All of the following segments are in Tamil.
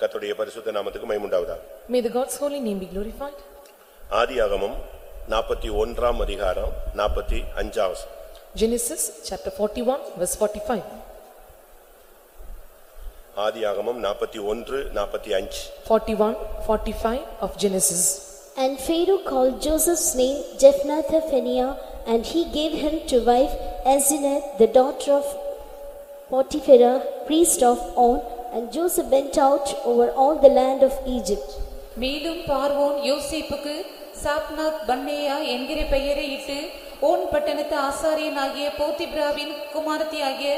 கர்த்தருடைய பரிசுத்த நாமத்துக்கு மைமுண்டாவதா May the God's holy name be glorified. ஆதியாகமம் நாற்பத்தி ஒன்றாம் அதிகாரம் நாற்பத்தி அஞ்சாவது Genesis chapter forty-one verse forty-five. ஆதியாகமம் நாற்பத்தி ஒன்று நாற்பத்தி அஞ்சு Forty-one, forty-five of Genesis. And Pharaoh called Joseph's name Jephthah-Phaneah, and he gave him to wife Asenath, the daughter of Potipharah, priest of On, and Joseph went out over all the land of Egypt. மேலும் பார்வோன் யோசேப்புக்கு சாப்நாத் பன்னேயா என்கிற பெயரை இட்டு ஓன் பட்டணத்து ஆசாரியனாகிய போத்திப்ராவின் குமாரத்தியாகிய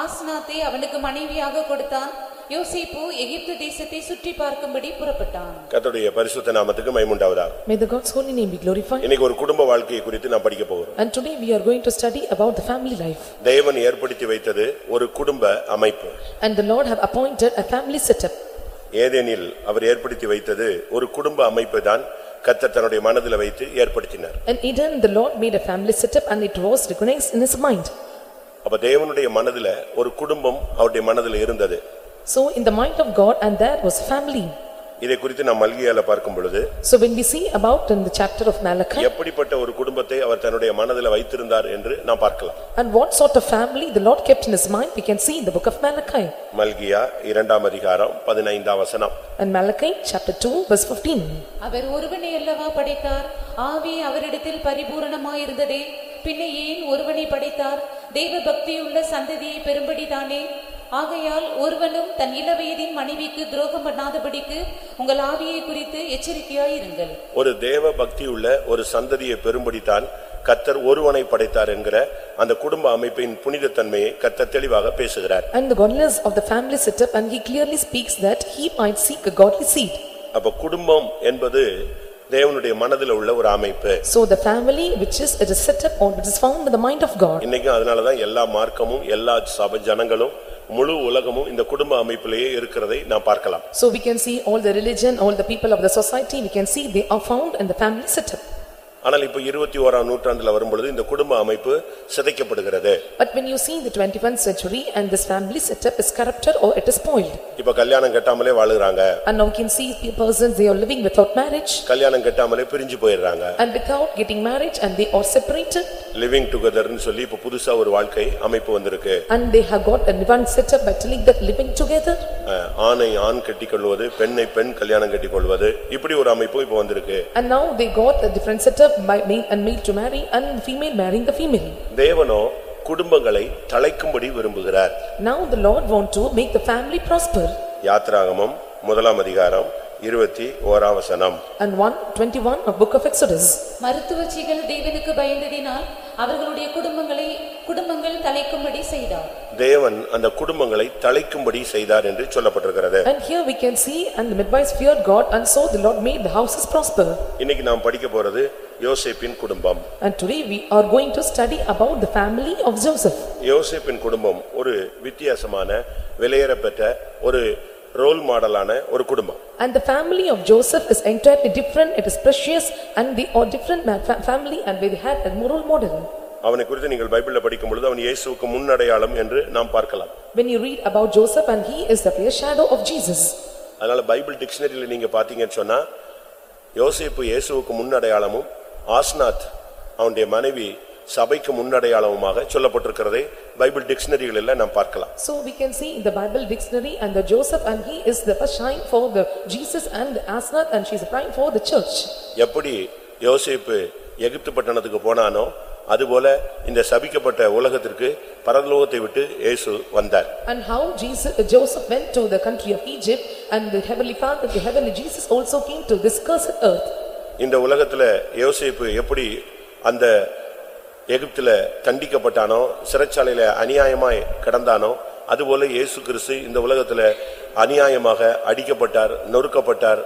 ஆஸ்நாத்தை அவனுக்கு மனைவியாக கொடுத்தான் யோசேப்பு எகிப்து தேசத்தை சுற்றி பார்க்கும்படி புறப்பட்டான் கர்த்தருடைய பரிசுத்த நாமத்துக்கு மைமுண்டாவதா May the God's holy name be glorified. இன்னைக்கு ஒரு குடும்ப வாழ்க்கையை குறித்து நான் படிக்க போகிறோம் And today we are going to study about the family life. தேவன் ஏற்படுத்தி வைத்தது ஒரு குடும்ப அமைப்பு And the Lord have appointed a family setup. ஏதேனில் அவர் ஏற்படுத்தி வைத்தது ஒரு குடும்ப அமைப்பை தான் கர்த்தர் தன்னுடைய மனதில் வைத்து ஏற்படுத்தினார் In Eden, the Lord made a family setup and it was recognized in his mind. அப்ப தேவனுடைய மனதில ஒரு குடும்பம் அவருடைய மனதில் இருந்தது So in the mind of God and there was family. இதை குறித்து நாம் மல்கியால பார்க்கும் பொழுது So when we see about in the chapter of Malachi எப்படிப்பட்ட ஒரு குடும்பத்தை அவர் தன்னுடைய மனதில் வைத்திருந்தார் என்று நாம் பார்க்கலாம். and what sort of family the Lord kept in his mind, we can see in the book of Malachi. மல்கியா இரண்டாம் அதிகாரம் பதினைந்தாம் வசனம். And Malachi chapter two verse fifteen. அவர் ஒருவனை அல்லவா படைத்தார்? ஆவி அவரிடத்தில் பரிபூரணமாயிருந்ததே. பின்ன ஏன் ஒருவனை படைத்தார்? தெய்வ பக்தியுள்ள சந்ததியை பெரும்படிதானே ஆகையால் ஒருவனும் தன் இளவயதின் மனைவிக்கு துரோகம் பண்ணாதபடிக்கு உங்கள் ஆவியை குறித்து எச்சரிக்கையாயிருங்கள் ஒரு தேவ பக்தியுள்ள ஒரு சந்ததியை பெரும்படித்தான் கத்தர் ஒருவனை படைத்தார் என்கிற அந்த குடும்ப அமைப்பின் புனிதத்தன்மையை கத்தர் தெளிவாக பேசுகிறார் And the godliness of the family setup and he clearly speaks that he might seek a godly seed. அப்ப குடும்பம் என்பது தேவனுடைய மனதில் உள்ள ஒரு அமைப்பு So the family which is, it is set up or which is found in the mind of God. இன்னைக்கும் அதனாலதான் எல்லா மார்க்கமும் எல்லா சபை ஜனங்களும் முழு உலகமும் இந்த குடும்ப அமைப்பிலேயே இருக்கிறதை நாம் பார்க்கலாம் So we can see all the religion, all the people of the society, we can see they are found in the family setup. ஆனால் இப்ப இருபத்தி ஓராம் நூற்றாண்டுல வரும்பொழுது இந்த குடும்ப அமைப்பு சிதைக்கப்படுகிறது But when you see the twenty-first century and this family setup is corrupted or it is spoiled. இப்ப கல்யாணம் கட்டாமலே வாழுறாங்க And now we can see the persons, they are living without marriage கல்யாணம் கட்டாமலே பிரிஞ்சு போயிடுறாங்க and without getting marriage and they are separated. Living டுகெதர்னு சொல்லி இப்ப புதுசா ஒரு வாழ்க்கை அமைப்பு வந்திருக்கு And they have got a one setup by telling that living together. அஹ், ஆணை ஆண் கட்டிக்கொள்வது பெண்ணை பெண் கல்யாணம் கட்டிக்கொள்வது இப்படி ஒரு அமைப்பு இப்ப வந்திருக்கு And now they got a different setup male and male to marry and female marrying the female. தேவனோ குடும்பங்களை தழைக்கும்படி விரும்புகிறார் Now the Lord want to make the family prosper. யாத்ராகமம் முதலாம் அதிகாரம் இருபத்தி ஓராம் வசனம் And one twenty-one of book of Exodus. மருத்துவச்சிகள் தேவனுக்கு பயந்ததினால் அவர்களுடைய குடும்பங்களை குடும்பங்கள் தலைக்கும்படி செய்தார் தேவன் அந்த குடும்பங்களை தழைக்கும்படி செய்தார் என்று சொல்லப்பட்டிருக்கிறது And here we can see, and the midwives feared God, and so the Lord made the houses prosper. இன்னைக்கு நாம் படிக்க போறது யோசேப்பின் குடும்பம் And today we are going to study about the family of Joseph. யோசேப்பின் குடும்பம் ஒரு வித்தியாசமான விலையேறப்பெற்ற ஒரு ரோல் மாடலான ஒரு குடும்பம் And the family of Joseph is entirely different, it is precious, and they are different ma- fa- family and they had a moral model. அவனை குறித்து நீங்கள் பைபிள்ல படிக்கும் பொழுது அவன் இயேசுவுக்கு முன்னடையாளம் என்று நாம் பார்க்கலாம் When you read about Joseph and he is the clear shadow of Jesus. அதனால பைபிள் டிக்ஷனரியில நீங்க பாத்தீங்கன்னு சொன்னா யோசேப்பு இயேசுவுக்கு முன்னடையாளமும் ஆஸ்நாத் அவனுடைய மனைவி சபைக்கு முன்னடையாளமுமாக சொல்லப்பட்டிருக்கிறதை பைபிள் டிக்ஷனரிகளில் நாம் பார்க்கலாம் So we can see in the Bible dictionary and the Joseph and he is the first sign for the Jesus and the Asnath and she is a prime for the church. எப்படி யோசேப்பு எகிப்து பட்டணத்துக்கு போனானோ அதுபோல இந்த சபிக்கப்பட்ட உலகத்திற்கு பரலோகத்தை விட்டு இயேசு வந்தார் And how Jesus, Joseph went to the country of Egypt and the heavenly father, the heavenly Jesus also came to this cursed earth. இந்த உலகத்துல யோசேப்பு எப்படி அந்த எகிப்தில் தண்டிக்கப்பட்டானோ சிறைச்சாலையில் அநியாயமாய் கிடந்தானோ அதுபோல இயேசு கிறிஸ்து இந்த உலகத்தில் அநியாயமாக அடிக்கப்பட்டார் நொறுக்கப்பட்டார்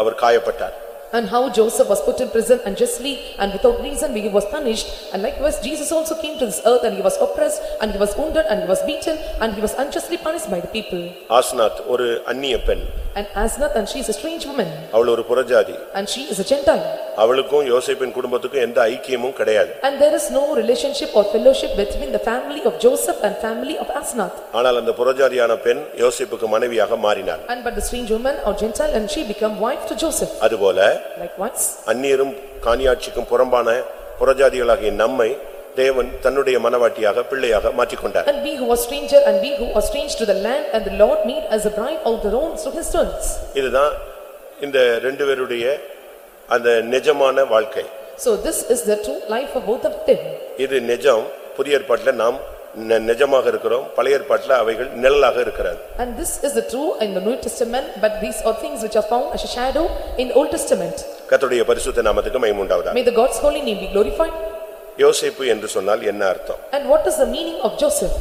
அவர் காயப்பட்டார். And how Joseph was put in prison unjustly and without reason he was punished. And likewise Jesus also came to this earth and he was oppressed and he was wounded and he was beaten and he was unjustly punished by the people. ஆஸ்நாத் ஒரு அந்நிய பெண் And Asnath and she is a strange woman அவள் ஒரு புறஜாதி and she is a Gentile. அவளுக்கும் யோசேப்பின் குடும்பத்துக்கும் எந்த ஐக்கியமும் கிடையாது And there is no relationship or fellowship between the family of Joseph and family of Asnath. ஆனால் அந்த புறஜாதியான பெண் யோசேப்புக்கு மனைவியாக மாறினாள் And but the strange woman or Gentile and she become wife to Joseph. அதுபோல Likewise, அந்நியரும் காணியாட்சிக்கும் புறம்பான புறஜாதிகளாகிய நம்மை தேவன் தன்னுடைய மனவாட்டியாக பிள்ளையாக மாற்றிக்கொண்டார் and we who are stranger and we who are strange to the land and the Lord made as a bride of their own to his sons. இதுதான் இந்த ரெண்டு பேருடைய அந்த நிஜமான வாழ்க்கை So this is the true life of both of them. இது நிஜம் புதிய ஏற்பாட்டுல நாம் நிஜமாக இருக்கிறோம் பழைய ஏற்பாட்டுல அவைகள் நிழலாக இருக்கிறது And this is the true in the New Testament, but these are things which are found as a shadow in Old Testament. கர்த்தருடைய பரிசுத்த நாமத்துக்கு மகிமுண்டாவதா May the God's holy name be glorified. யோசேப்பு என்று சொன்னால் என்ன அர்த்தம் And what is the meaning of Joseph?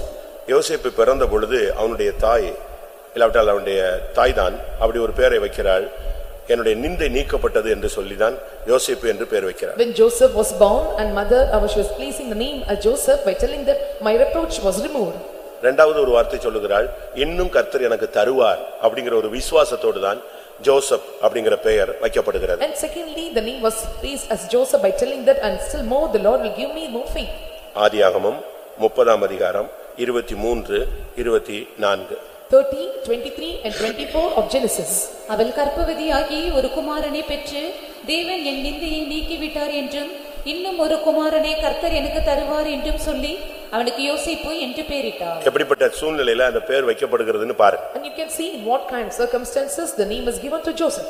யோசேப்பு பிறந்த பொழுது அவனுடைய தாய் இல்லாவிட்டால் அவனுடைய தாய்தான் அப்படி ஒரு பெயரை வைக்கிறாள் என்னுடைய நிந்தை நீக்கப்பட்டது என்று சொல்லிதான் யோசேப்பு என்று பெயர் வைக்கிறார் When Joseph was born and mother, uh, she was placing the name as Joseph by telling that my reproach was removed. இரண்டாவது ஒரு வார்த்தை சொல்லுகிறாள் இன்னும் கர்த்தர் எனக்கு தருவார் அப்படிங்கிற ஒரு விசுவாசத்தோடு தான் ஜோசப் அப்படிங்கிற பெயர் வைக்கப்படுகிறது And secondly, the name was placed as Joseph by telling that and still more the Lord will give me more faith. ஆதியாகமம் முப்பதாம் அதிகாரம் இருபத்தி மூன்று இருபத்தி நான்கு Thirty, twenty-three and twenty-four of Genesis. அவள் கர்ப்பவதியாகி ஒரு குமாரனை பெற்று தேவன் என் நிந்தையை நீக்கிவிட்டார் என்றும் இன்னும் ஒரு குமாரனை கர்த்தர் எனக்கு தருவார் என்றும் சொல்லி அவனுக்கு யோசிப்பு என்று பெயரிட்டார் எப்படிப்பட்ட சூழ்நிலையில அந்த பெயர் வைக்கப்படுகிறதுன்னு பாரு And you can see in what kind of circumstances the name is given to Joseph.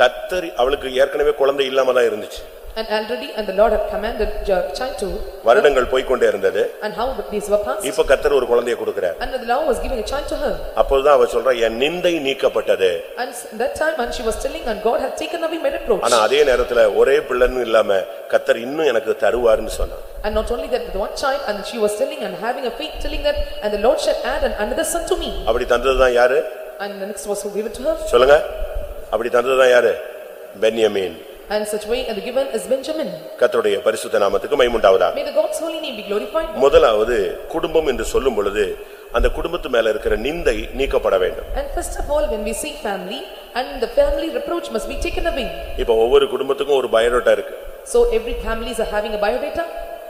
கர்த்தர் அவளுக்கு ஏற்கனவே குழந்தை இல்லாம தான் இருந்துச்சு And already, and the Lord had commanded Jo- child to, வருடங்கள் போய்க்கொண்டே இருந்தது and how the days were passed. இப்ப கர்த்தர் ஒரு குழந்தையை கொடுக்கிறார் And the Lord was giving a child to her. அப்போதுதான் அவ சொல்றா என் நிந்தை நீக்கப்பட்டது And s- that time, and she was telling, and God had taken away my reproach. ஆனா அதே நேரத்துல ஒரே பிள்ளைன்னு இல்லாம கர்த்தர் இன்னும் எனக்கு தருவாருன்னு சொன்னான் And not only that, with one child, and she was telling and having a faith telling that, and the Lord shall add an- another son to me. அப்படி தந்ததுதான் யாரு And the next was who gave it to her. சொல்லுங்க அப்படி தந்ததுதான் யாரு பென்யமீன் And such way, and the given is Benjamin. கர்த்தருடைய பரிசுத்த நாமத்துக்கு மைமுண்டாவதா May the God's holy name be glorified. முதலாவது குடும்பம் என்று சொல்லும் பொழுது அந்த குடும்பத்து மேல இருக்கிற நிந்தை நீக்கப்பட வேண்டும் And first of all, when we say family, and the family reproach must be taken away. இப்ப ஒவ்வொரு குடும்பத்துக்கும் ஒரு பயோடேட்டா இருக்கு So every families are having a biodata.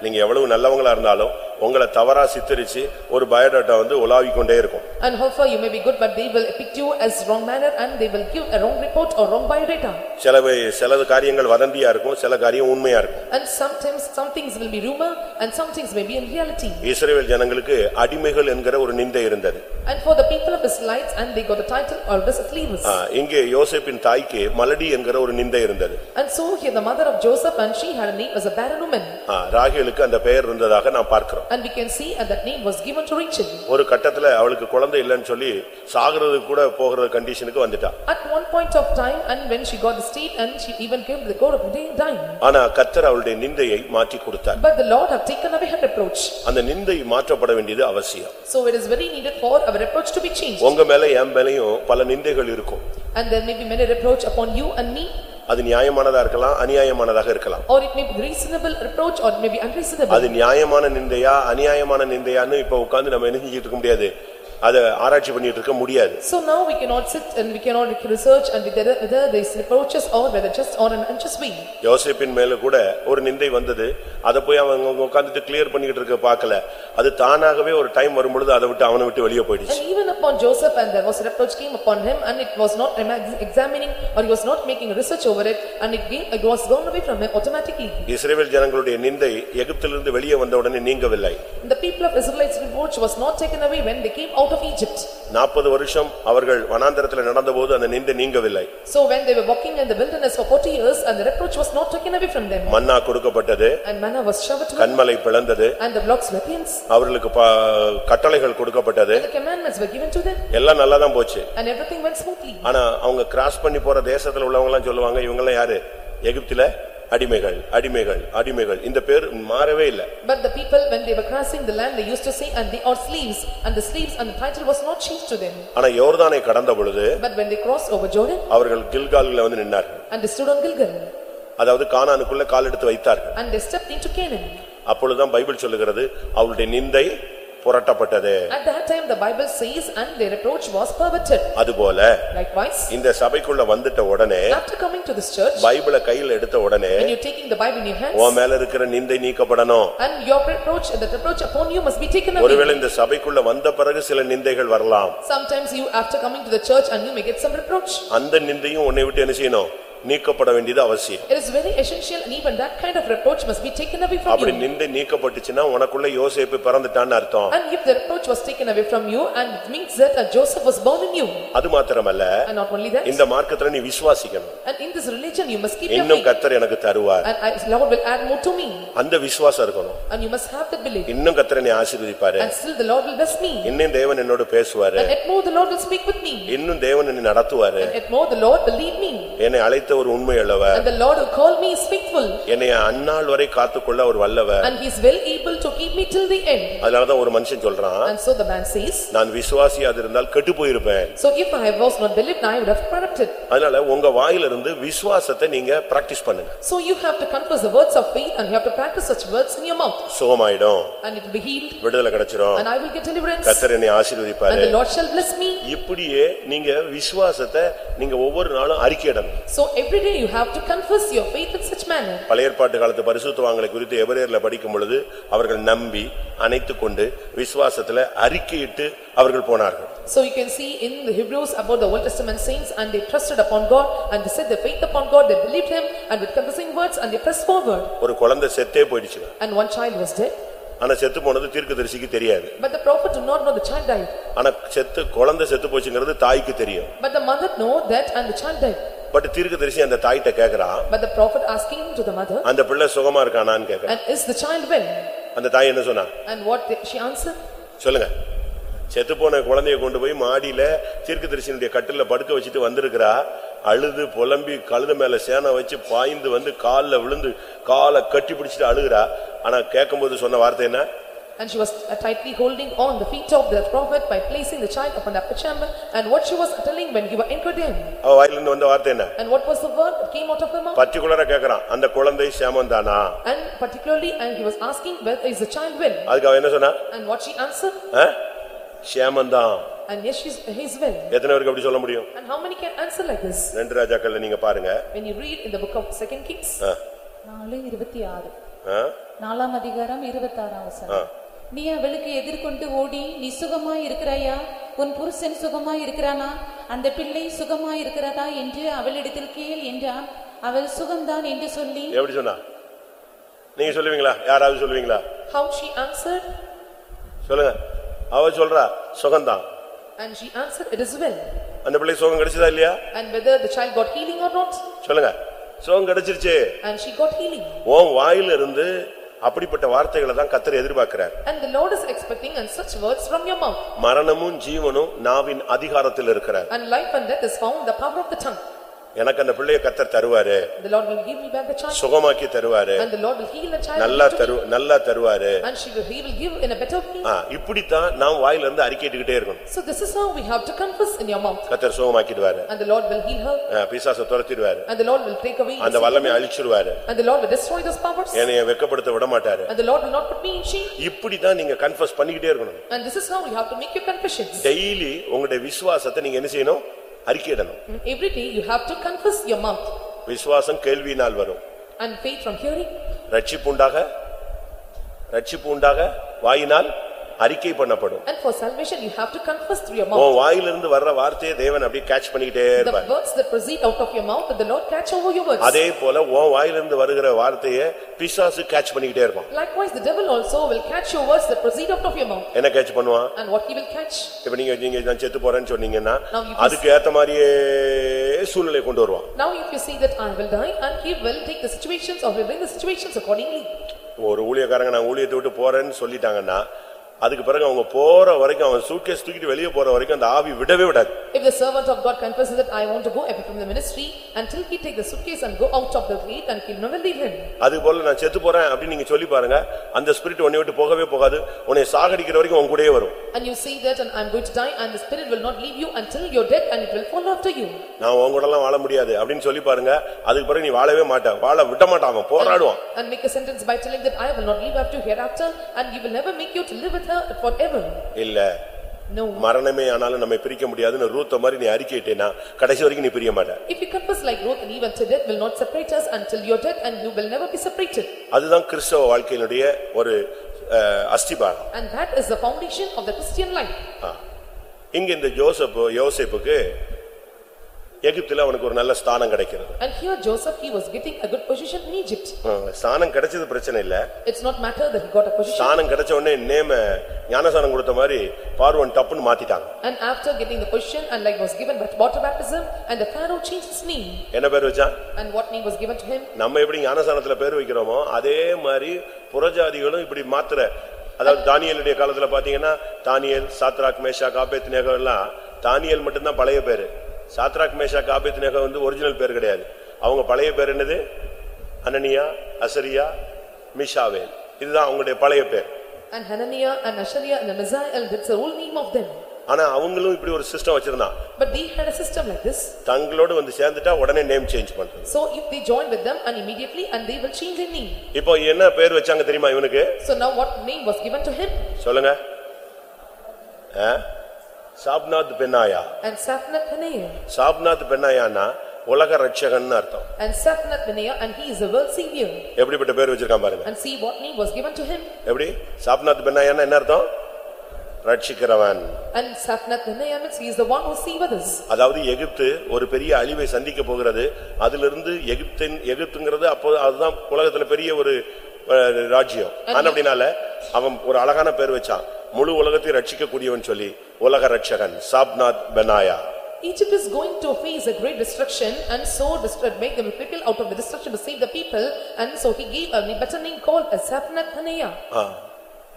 நீங்க எவ்வளவு நல்லவங்களா இருந்தாலும் உங்களை தவறா சித்தரிச்சு ஒரு பயோடேட்டா வந்து உலாவிக் கொண்டே இருக்கும் And however you may be good, but they will depict you as wrong manner and they will give a wrong report or wrong biodata. சில வே- சில காரியங்கள் வதந்தியா இருக்கும் சில காரியம் உண்மையா இருக்கும் And sometimes some things will be rumor and some things may be in reality. இஸ்ரவேல் ஜனங்களுக்கு அடிமைகள் என்கிற ஒரு நிந்தை இருந்தது And for the people of Israelites and they got the title or as slaves. ஆ, இங்கே யோசேப்பின் தாய்க்கு மலடி என்கிற ஒரு நிந்தை இருந்தது And so here the mother of Joseph and she had a name as a barren woman. ஆ, ராகேலுக்கு அந்த பெயர் இருந்ததாக நாம் பார்க்கிறோம் And we can see and that name was given to Rachel. ஒரு கட்டத்துல அவளுக்கு குழந்தை இல்லைன்னு சொல்லி சாகுறதுக்கு கூட போகிற கண்டிஷனுக்கு வந்துட்டா At one point of time and when she got the state and she even came to the God of day dying. ஆனா கத்தர் அவளுடைய நிந்தையை மாற்றி கொடுத்தார் But the Lord have taken away her reproach. அந்த நிந்தை மாற்றப்பட வேண்டியது அவசியம் So it is very needed for our reproach to be changed. உங்க மேல என் மேலயும் பல நிந்தைகள் இருக்கும் And there may be many reproach upon you and me. அது நியாயமானதா இருக்கலாம் அநியாயமானதாக இருக்கலாம் Or it may be reasonable reproach or it may be unreasonable. அது நியாயமான நிந்தையா அநியாயமான நிந்தையான்னு இப்ப உட்கார்ந்து நம்ம என்ன செஞ்சிட்டு இருக்க முடியாது அத ஆராய்ச்சி பண்ணிட்டு இருக்க முடியாது So now we cannot sit and we cannot research and whether whether these reproaches or whether just or an unjust way. யோசேப்பின் மேல கூட ஒரு நிந்தை வந்தது அத போய் அவங்க உட்கார்ந்துட்டு கிளியர் பண்ணிட்டு இருக்க பார்க்கல அது தானாகவே ஒரு டைம் வரும்பொழுது அதை விட்டு அவனை விட்டு வெளியே போயிடுச்சு And even upon Joseph and there was a reproach came upon him and it was not examining or he was not making research over it and it came, it was gone away from him automatically. Israel ஜனங்களுடைய நிந்தை எகிப்திலிருந்து வெளியே வந்த உடனே நீங்கவில்லை The people of Israelites reproach was not taken away when they came out of Egypt. நாற்பது வருஷம் அவர்கள் வனாந்தரத்தில் நடந்தபோது அந்த நிந்தை நீங்கவில்லை So when they were walking in the wilderness for forty years and the reproach was not taken away from them. மன்னா கொடுக்கப்பட்டது And manna was showered to them கண்மலை பிளந்தது and the blocks were cleansed. அவர்களுக்கு கட்டளைகள் கொடுக்கப்பட்டது The commandments were given to them எல்லாம் நல்லாதான் போச்சு and everything went smoothly. ஆனா அவங்க கிராஸ் பண்ணி போற தேசத்துல உள்ளவங்க எல்லாம் சொல்லுவாங்க இவங்க எல்லாம் யாரு எகிப்தில அடிமைகள் அடிமைகள் அடிமைகள் இந்த பேர் மாறவே இல்ல But the people, when they were crossing the land, they used to say, and they are slaves, and the slaves and the title was not changed to them. ஆனா யோர்தானை கடந்த பொழுது But when they crossed over Jordan, அவர்கள் கில்காலில் வந்து நின்னார்கள் and they stood on Gilgal, அதாவது கானானுக்குள்ள கால் எடுத்து வைத்தார்கள் and they stepped into Canaan. அப்பொழுதுதான் பைபிள் சொல்லுகிறது அவளுடைய நிந்தை புரட்டப்பட்டது At that time, the Bible says, and their reproach was perverted. அதுபோல Likewise, இந்த சபைக்குள்ள வந்துட்ட உடனே after coming to this church, பைபிளை கையில் எடுத்த உடனே when you're taking the Bible in your hands, உன் மேல இருக்கிற நிந்தை நீக்கப்படணும் and your reproach, the reproach upon you must be taken away. ஒருவேளை இந்த சபைக்குள்ள வந்த பிறகு சில நிந்தைகள் வரலாம் Sometimes you, after coming to the church, and you may get some reproach. அந்த நிந்தையும் உன்னை விட்டு என்ன செய்யணும் நீக்கப்பட வேண்டியது அவசியம் It is very essential, and even that kind of reproach must be taken away from அப்படி you. நிந்தை நீக்கப்பட்டுச்சுன்னா உனக்குள்ள யோசேப்பு பிறந்துட்டான்னு அர்த்தம் And if the reproach was taken away from you, and it means that uh, Joseph was born in you. அது மாத்திரமல்ல And not only that, இந்த மார்க்கத்துல நீ விசுவாசிக்கணும் and in this religion, you must keep your இன்னும் faith. கத்தர் எனக்கு தருவார் And I- Lord will add more to me, அந்த விசுவாசம் இருக்கணும் and you must have that belief. இன்னும் கத்தர் என்னை ஆசீர்வதிப்பாரு And still the Lord will bless me, இன்னும் தேவன் என்னோட பேசுவாரு and yet more the Lord will speak with me, இன்னும் தேவன் என்னை நடத்துவாரு and yet more the Lord will lead me. என்னை அழைத்த ஒரு உண்மை அல்லவர் And the Lord who called me is faithful, என்னை அந்நாள் வரை காத்துக்கொள்ள ஒரு வல்லவர் and he is well able to keep me till the end. அதனாலதான் ஒரு மனுஷன் சொல்றான் And so the man says, நான் விசுவாசியாது இருந்தால் கெட்டு போயிருப்பேன் "So if I was not believed, I would have corrupted." அதனால உங்க வாயிலிருந்து விசுவாசத்தை நீங்க பிராக்டிஸ் பண்ணுங்க So you have to confess the words of faith, and you have to practice such words in your mouth, சுகமாயிடும் and it will be healed, விடுதலை கிடைச்சிரும் and I will get deliverance, கத்தர் என்னை and ஆசீர்வதிப்பாரு the Lord shall bless me. இப்படியே நீங்க விசுவாசத்தை நீங்க ஒவ்வொரு நாளும் அறிக்கையிடணும் So every day you have to confess your faith in such manner. பழைய ஏற்பாட்டு காலத்து பரிசுத்தவான்களை குறித்து எபிரேயர்ல படிக்கும் பொழுது அவர்கள் நம்பி அணைத்துக் கொண்டு விசுவாசத்துல அறிக்கையிட்டு அவர்கள் போனார்கள் So you can see in the Hebrews about the Old Testament saints and they trusted upon God and they set their faith upon God, they believed him and with confessing words and they pressed forward. ஒரு குழந்தை செத்தே போயிடுச்சு And one child was dead, ஆனா செத்து போனது தீர்க்கதரிசிக்கு தெரியாது but the prophet did not know the child died. ஆனா செத்து குழந்தை செத்து போச்சுங்கிறது தாய்க்கு தெரியும் But the mother know that and the child died. But தீர்க்கதரிசி அந்த தாய்கிட்ட கேக்குறான். But the prophet asking to the mother, அந்த பிள்ளை சுகமா இருக்கானான்னு கேக்குறான். And is the child well? அந்த தாய் என்ன சொன்னா? And what did she? சொல்லுங்க. செத்து போன குழந்தைய கொண்டு போய் மாடியில தீர்க்கதரிசியினுடைய கட்டில படுக்க வச்சுட்டு வந்திருக்கிறா. அழுது புலம்பி கழுத மேல சேனை வச்சு பாய்ந்து வந்து கால்ல விழுந்து காலை கட்டி பிடிச்சிட்டு அழுகுறா. ஆனா கேட்கும்போது சொன்ன வார்த்தை என்ன? And she was tightly holding on the feet of the prophet by placing the child upon the upper chamber. And what she was telling when he was anchored in. அவ வாயிலிருந்து வந்த வார்த்தை என்ன And what was the word that came out of her mouth? பர்டிகுலரா கேக்குறான் அந்த குழந்தை சேமந்தானா And particularly, and he was asking whether is the child well? அதுக்கு அவ என்ன சொன்னா And what she answered? "Ah? சேமந்தான் And yes, she's, he's well. எத்தனை பேருக்கு அப்படி சொல்ல முடியும் And how many can answer like this? ரெண்டு ராஜாக்கள்ல நீங்க பாருங்க When you read in the book of Second Kings, ஆ, நாலு இருபத்தி ஆறு ஆ, நாலாம் அதிகாரம் இருபத்தாறாம் வசனம் நீ அவளுக்கு எதிர்கொண்டு ஓடி நீ சுகமாய் இருக்கிறாயா? உன் புருஷன் சுகமாய் இருக்கிறானா? அந்த பிள்ளை சுகமாய் இருக்கிறதா? என்று அவளிடத்தில் கேள் என்றான். அவள் சுகம்தான் என்று சொல்லி எப்படி சொன்னா? நீங்க சொல்லுவீங்களா? யாராவது சொல்லுவீங்களா? How she answered? சொல்லுங்க. அவ சொல்றா சுகம்தான். And she answered, it is well. அந்த பிள்ளை சுகம் கிடைச்சதா இல்லையா? And whether the child got healing or not? சொல்லுங்க. சுகம் கிடைச்சிருச்சு. And she got healing. உன் வாயில இருந்து அப்படிப்பட்ட வார்த்தைகளை தான் கத்தர் எதிர்பார்க்கிறார் And the Lord is expecting and such words from your mouth. மரணமும் ஜீவனும் நாவின் அதிகாரத்தில் இருக்கிறார் And life and death is found in the power of the tongue. எனக்கு அந்த பிள்ளைய கத்தர் தருவாரு The Lord will give me back the child. சுகமாக்கி தருவாரு And the Lord will heal the child. நல்லா. தரு தருவாரு And she will, he will give in a better way. ஆ, இப்படித்தான் நாம் வாயில இருந்து அறிக்கைட்டுக்கிட்டே இருக்கணும் So this is how we have to confess in your mouth. கத்தர் சுகமாக்கிடுவாரு And the Lord will heal her. ஆ, பிசாசை துரத்திடுவாரு And the Lord will take away. அந்த வல்லமை. அழிச்சிருவாரு And the Lord will destroy those powers. என்னைய வெக்கப்படுத்த விட மாட்டாரு And the Lord will not put me in shame. இப்படித்தான் நீங்க கன்ஃபஸ் பண்ணிக்கிட்டே இருக்கணும் And this is how you have to make your confessions. Daily உங்களுடைய விசுவாசத்தை நீங்க என்ன செய்யணும் அறிக்கையிடணும் Every day you have to confess your mouth. விசுவாசம் கேள்வியினால் வரும் And faith from hearing. ரட்சிப்பு உண்டாக ரட்சிப்பு உண்டாக வாயினால் அறிக்கை பண்ணப்படும் And for salvation you have to confess through your mouth. உன் வாயிலிருந்து வர்ற வார்த்தையை தேவன் அப்படியே கேட்ச் பண்ணிக்கிட்டே The இருப்பார் words that proceed out of your mouth, that the Lord catch over your words. அதே போல உன் வாயிலிருந்து வருகிற வார்த்தையை பிசாசு கேட்ச் பண்ணிக்கிட்டே இருப்பான் Likewise, the devil also will catch your words that proceed out of your mouth. என்ன கேட்ச் பண்ணுவான் And what he will catch? இப்ப நீங்க நீங்க நான் செத்து போறேன்னு சொன்னீங்கன்னா Now you அதுக்கு ஏத்த மாதிரியே சூழ்நிலை கொண்டு வருவான் Now if you say that I will die and he will take the situations or will bring the situations accordingly. ஒரு ஊழியக்காரங்க நான் ஊழியத்தை விட்டு போறேன்னு சொல்லிட்டாங்கன்னா அதுக்கு பிறகு அவங்க போற வரைக்கும் அவன் சூட்கேஸ் தூக்கிட்டு வெளியே போற வரைக்கும் அந்த ஆவி விடவே விடாது If the servant of God confesses that I want to go away from the ministry until he take the suitcase and go out of the gate and he'll never leave him. அது போல நான் செத்து போறேன் அப்படின்னு நீங்க சொல்லி பாருங்க அந்த ஸ்பிரிட் உன்னை விட்டு போகவே போகாது உன்னை சாகடிக்கிற வரைக்கும் உன் கூடயே வரும் And you say that and I'm going to die and the spirit will not leave you until you're dead and it will follow after you. நான் உன் கூட எல்லாம் வாழ முடியாது அப்படின்னு சொல்லி பாருங்க அதுக்கு பிறகு நீ வாழவே மாட்ட வாழ விட மாட்டான் போராடுவான் And make a sentence by telling that I will not leave after hereafter and he will never make you to live with forever. இல்ல No. மரணமே ஆனாலும் நம்மை பிரிக்க முடியாதுன்னு ரூத்த மாதிரி நீ அறிக்கையிட்டேனா கடைசி வரைக்கும் நீ பிரிய மாட்ட If you confess like Ruth and even to death will not separate us until you're dead and you will never be separated. அதுதான் கிறிஸ்தவ வாழ்க்கையினுடைய ஒரு அஹ், அஸ்திபாரம் And that is the foundation of the Christian life. ஆ. இங்க இந்த ஜோசப் யோசேப்புக்கு எகிப்துல அவனுக்கு ஒரு நல்ல ஸ்தானம் கிடைக்கிறது And here Joseph, he was getting a good position in Egypt. ஸ்தானம் கிடைச்சது பிரச்சனை இல்ல It's not matter that he got a position. ஸ்தானம் கிடைச்ச உடனே நேம ஞானசானம் கொடுத்த மாதிரி பார்வன் டப்புன்னு மாத்திட்டாங்க And after getting the position and like was given by water baptism and the Pharaoh changed his name. என்ன பேர் வச்சான் And what name was given to him? நம்ம எப்படி ஞானசானத்துல பேர் வைக்கிறோமோ அதே மாதிரி புறஜாதிகளும் இப்படி மாத்துற அதாவது தானியலுடைய காலத்துல பாத்தீங்கன்னா தானியல் சாத்ராக் மேஷா காபேத் நேகம் எல்லாம் தானியல் மட்டும்தான் பழைய பேரு சாத்ராக் மேஷா காபேத் நேகம் வந்து ஒரிஜினல் பேர் கிடையாது அவங்க பழைய பேர் என்னது அனனியா அசரியா மிஷாவேல் இதுதான் அவங்களுடைய பழைய பேர் And Hananiah and Ashariah and Misael, that's the whole name of them. ஆனா அவங்களும் இப்படி ஒரு சிஸ்டம் வச்சிருந்தான் But they had a system like this. தங்களோடு வந்து சேர்ந்துட்டா உடனே நேம் சேஞ்ச் பண்றது So if they join with them and immediately and they will change their name. இப்போ என்ன பேர் வச்சாங்க தெரியுமா இவனுக்கு So now what name was given to him? சொல்லுங்க ஆ? சாப்நாத் பென்னாயா And Saphnath Paneah. சாப்நாத் பென்னாயான்னா உலக ரட்சகன் அர்த்தம். And Saphnath Paneah and he is a world savior. எப்படிப்பட்ட பேர் வச்சிருக்கான் பாருங்க. And see what name was given to him? எப்படி? சாப்நாத் பென்னாயான்னா என்ன அர்த்தம்? ரட்சிக்கிறவன். And Saphnath Paneah means he is the one who saveth us. அதாவது எகிப்து ஒரு பெரிய அழிவை சந்திக்க போகிறது. அதிலிருந்து எகிப்தின் எகிப்துங்கிறது அப்போ அதுதான் உலகத்துல பெரிய ஒரு அஹ், ராஜ்யம். ஆனா அப்படினால அவன் ஒரு அழகான பேர் வச்சான். முழு உலகத்தை ரட்சிக்க கூடியவன் சொல்லி உலக Ratchagan சாப்நாத் Benaiah Egypt is going to face a great destruction and so destroy, make them people out of the destruction to save the people. And so he gave a better name called as Saphnath Paneah. ஆ,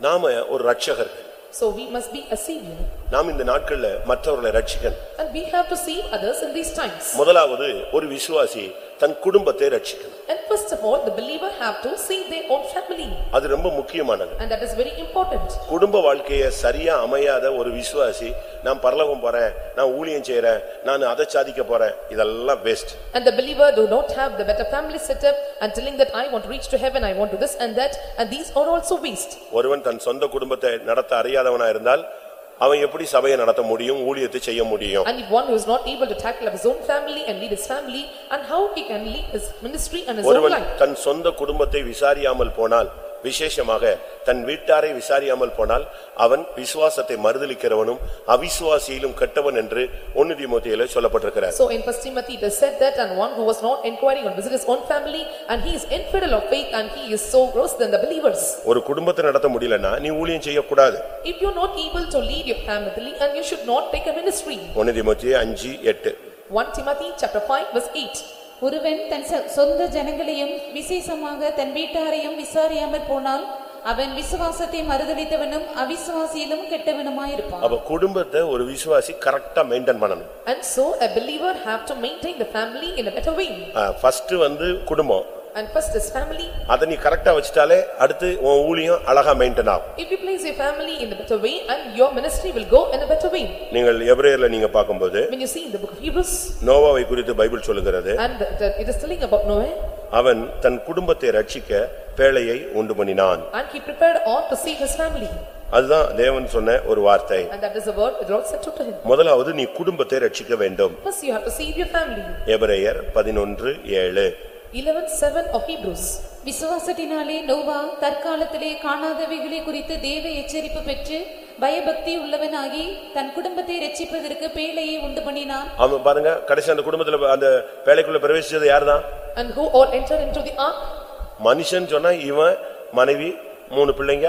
நாம ஒரு ரட்சகர்கள் So we must be a savior. நாம் இந்த நாட்கள்ல மற்றவர்களை ரட்சிக்கணும் And we have to save others in these times. முதலாவது ஒரு விசுவாசி தன் குடும்பத்தை ரட்சிக்கணும் And first of all, the believer have to save their own family. அது ரொம்ப முக்கியமானது And that is very important. குடும்ப வாழ்க்கைய சரியா அமையாத ஒரு விசுவாசி நான் பரலோகம் போறேன் நான் ஊழியம் செய்யறேன் நான் அதை சாதிக்க போறேன் இதெல்லாம் best And the believer do not have the better family setup and telling that I want to reach to heaven, I want to this and that, and these are also waste. ஒருவன் தன் சொந்த குடும்பத்தை நடத்த அறியாதவனா இருந்தால் அவன் எப்படி சபையை நடத்த முடியும் ஊழியத்தை செய்ய முடியும் And if one who is not able to tackle up his own family and lead his family, and how he can lead his ministry and his own ஒருவன் life? தன் சொந்த குடும்பத்தை விசாரியாமல் போனால் விசேஷமாக தன் வீட்டாரை விசாரியாமல் போனால் அவன் விசுவாசத்தை மறுதலிக்கிறவனும் அவிசுவாசியிலும் கெட்டவன் என்று ஒன்னு தீமோத்தேயுல சொல்லப்பட்டிருக்கிறார் So in first Timothy it is said that and one who was not inquiring visit his own family and he is infidel of faith and he is so gross than the believers. ஒரு குடும்பத்தை நடத்த முடியலன்னா நீ ஊழியம் செய்யக்கூடாது If you are not able to lead your family and you should not take a ministry. ஒன்னு தீமோத்தேயு அஞ்சு எட்டு One Timothy chapter five verse eight. ஒருவன் தன் சொந்த ஜனங்களையும் விசேஷமாக தன் வீட்டாரையும் விசாரியாமற் போனால் அவன் விசுவாசத்தை மறுதலித்தவனும் அவிசுவாசியிலும் கெட்டவனுமாயிருப்பான். அப்ப குடும்பத்தை ஒரு விசுவாசி கரெக்டா மெயின்டைன் பண்ணணும். And so a believer have to maintain the family in a better way. First வந்து குடும்பம். And first is family. அதை நீ கரெக்டா வச்சுட்டாலே அடுத்து உன் ஊழியம் அழகா மெயின்டைன் ஆகும் If you place your family in a better way and your ministry will go in a better way. நீங்கள் எபிரேயர்ல நீங்க பார்க்கும்போது When you see in the book of Hebrews நோவாவை குறித்து பைபிள் சொல்லுகிறது and the- the- it is telling about Noah அவன் தன் குடும்பத்தை ரட்சிக்க பேழையை உண்டு பண்ணினான் and he prepared all to save his family. அதுதான் தேவன் சொன்ன ஒரு வார்த்தை that the the. முதலாவது நீ குடும்பத்தை ரட்சிக்க வேண்டும். எபிரேயர் பதினொன்று ஏழு Eleven seven of Hebrews. விசுவாசத்தினாலே நோவா தற்காலத்திலே காணாதவைகளை குறித்து தேவ எச்சரிப்பு பெற்று பயபக்தி உள்ளவனாகி தன் குடும்பத்தை ரட்சிப்பதற்கு பேழையை உண்டு பண்ணினான் அவன் பாருங்க கடைசி அந்த குடும்பத்துல அந்த பேழைக்குள்ள பிரவேசிச்சது யாருதான் And who all entered into the ark? மனுஷன் சொன்னா இவன் மனைவி மூணு பிள்ளைங்க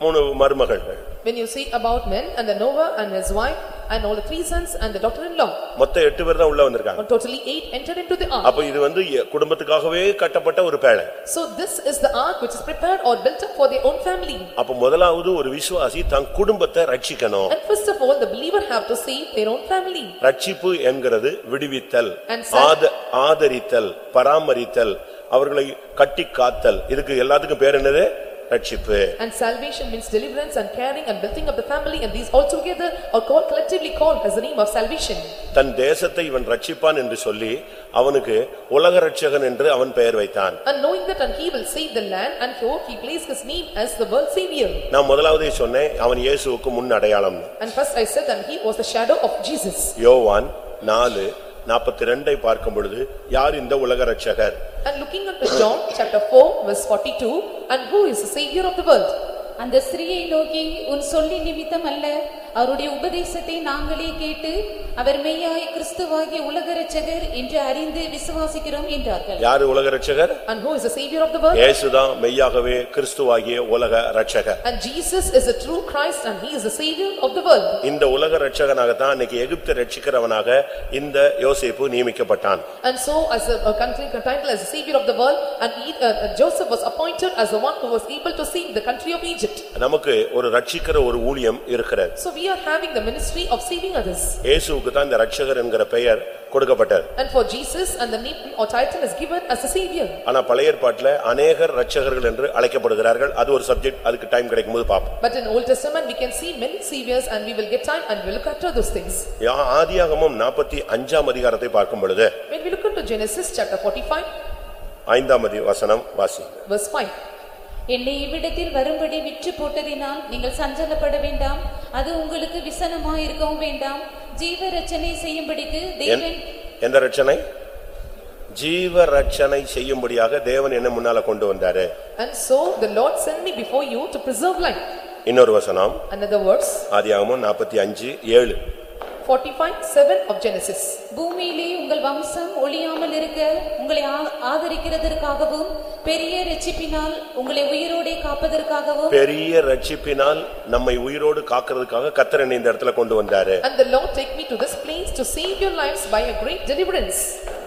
மூணு மருமகள்கள் When you see about men and the Noah and his wife and all the three sons and the daughter-in-law, மொத்தம் எட்டு பேர் தான் உள்ள வந்திருக்காங்க totally eight entered into the ark. அப்ப இது வந்து எ- குடும்பத்துக்காகவே கட்டப்பட்ட ஒரு பேழை So this is the ark which is prepared or built up for their own family. அப்ப முதலாவது ஒரு விசுவாசி தன் குடும்பத்தை ரட்சிக்கணும் And first of all, the believer have to save their own family. ரட்சிப்பு என்கிறது விடுவித்தல் And son- ஆத- ஆதரித்தல் பராமரித்தல் அவர்களை கட்டி காத்தல் இதுக்கு எல்லாத்துக்கும் பேர் என்னது ரட்சிப்பு And salvation means deliverance and caring and building up the family and these all together are called collectively called as the name of salvation. தன் தேசத்தை இவன் ரட்சிப்பான் என்று சொல்லி அவனுக்கு உலக ரட்சகன் என்று அவன் பெயர் வைத்தான் And knowing that and he will save the land and so he placed his name as the world savior. நான் முதலாவதே சொன்னேன் அவன் இயேசுவுக்கு முன் அடையாளம் And first I said that he was the shadow of Jesus. யோவான் நாலு நாற்பத்தி ரெண்டை பார்க்கும் பொழுது யார் இந்த உலக ரட்சகர் And looking unto John chapter four verse forty-two, and who is the savior of the world? அந்த ஸ்திரியை நோக்கி உன் சொல்லி நிமித்தம் அல்ல அவருடைய உபதேசத்தை நாங்களே கேட்டு அவர் மெய்யாய் கிறிஸ்துவாகிய உலக இரட்சகர் என்று அறிந்து விசுவாசிக்கிறோம் என்றார்கள் யாரு உலக ரட்சகர் And who is the savior of the world? இயேசுதான் மெய்யாகவே கிறிஸ்துவாகிய உலக ரட்சகர் And Jesus is the true Christ and he is the savior of the world. இந்த உலக ரட்சகனாகத்தான் இன்னைக்கு எகிப்தை ரட்சிக்கிறவனாக இந்த யோசேப்பு நியமிக்கப்பட்டான் And so as a a country title as the savior of the world and he- uh, uh, Joseph was appointed as the one who was able to save the country of Egypt. நமக்கு ஒரு ரட்சிக்கிற ஒரு ஊழியம் இருக்கிறது So we are having the ministry of saving others. இயேசுவுக்கு தான் இந்த ரட்சகர் என்கிற பெயர் கொடுக்கப்பட்டது And for Jesus and the name or title is given as the savior. ஆனா பழைய ஏற்பாட்டுல அநேகர் ரட்சகர்கள் என்று அழைக்கப்படுகிறார்கள் அது ஒரு சப்ஜெக்ட் அதுக்கு டைம் கிடைக்கும் போது பார்ப்போம் But in Old Testament, we can see many saviors and we will get time and we will look after those things. யா- ஆதியாகமம் நாற்பத்தி அஞ்சாம் அதிகாரத்தை பார்க்கும் பொழுது When we look into Genesis chapter forty-five, ஐந்தாம் அதி வசனம் வாசி verse five. என்னை இவ்விடத்தில் வரும்படி விற்று போட்டதினால் நீங்கள் சஞ்சலப்பட வேண்டாம். அது உங்களுக்கு விசனமாயிருக்கவும் வேண்டாம். ஜீவ ரச்சனை செய்யும்படிக்கு தேவன் எந்த ரட்சனை ஜீவ ரட்சனை செய்யும்படியாக தேவன் என்ன முன்னால கொண்டு வந்தாரு. And so the Lord sent me before you to preserve life. இன்னொரு வசனம். Another ஆதியாகமம் நாற்பத்தி அஞ்சு ஏழு forty-five, seven of Genesis. பூமியிலே உங்கள் வம்சம் ஒழியாமல் இருக்க உங்களை ஆ- ஆதரிக்கிறதற்காகவும் பெரிய ரட்சிப்பினால் உங்களை உயிரோடே காப்பதற்காகவும் பெரிய ரட்சிப்பினால் நம்மை உயிரோடு காக்கிறதுக்காக கத்தர் என்னை இந்த இடத்துல கொண்டு வந்தாரு And the Lord take me to this place to save your lives by a great deliverance.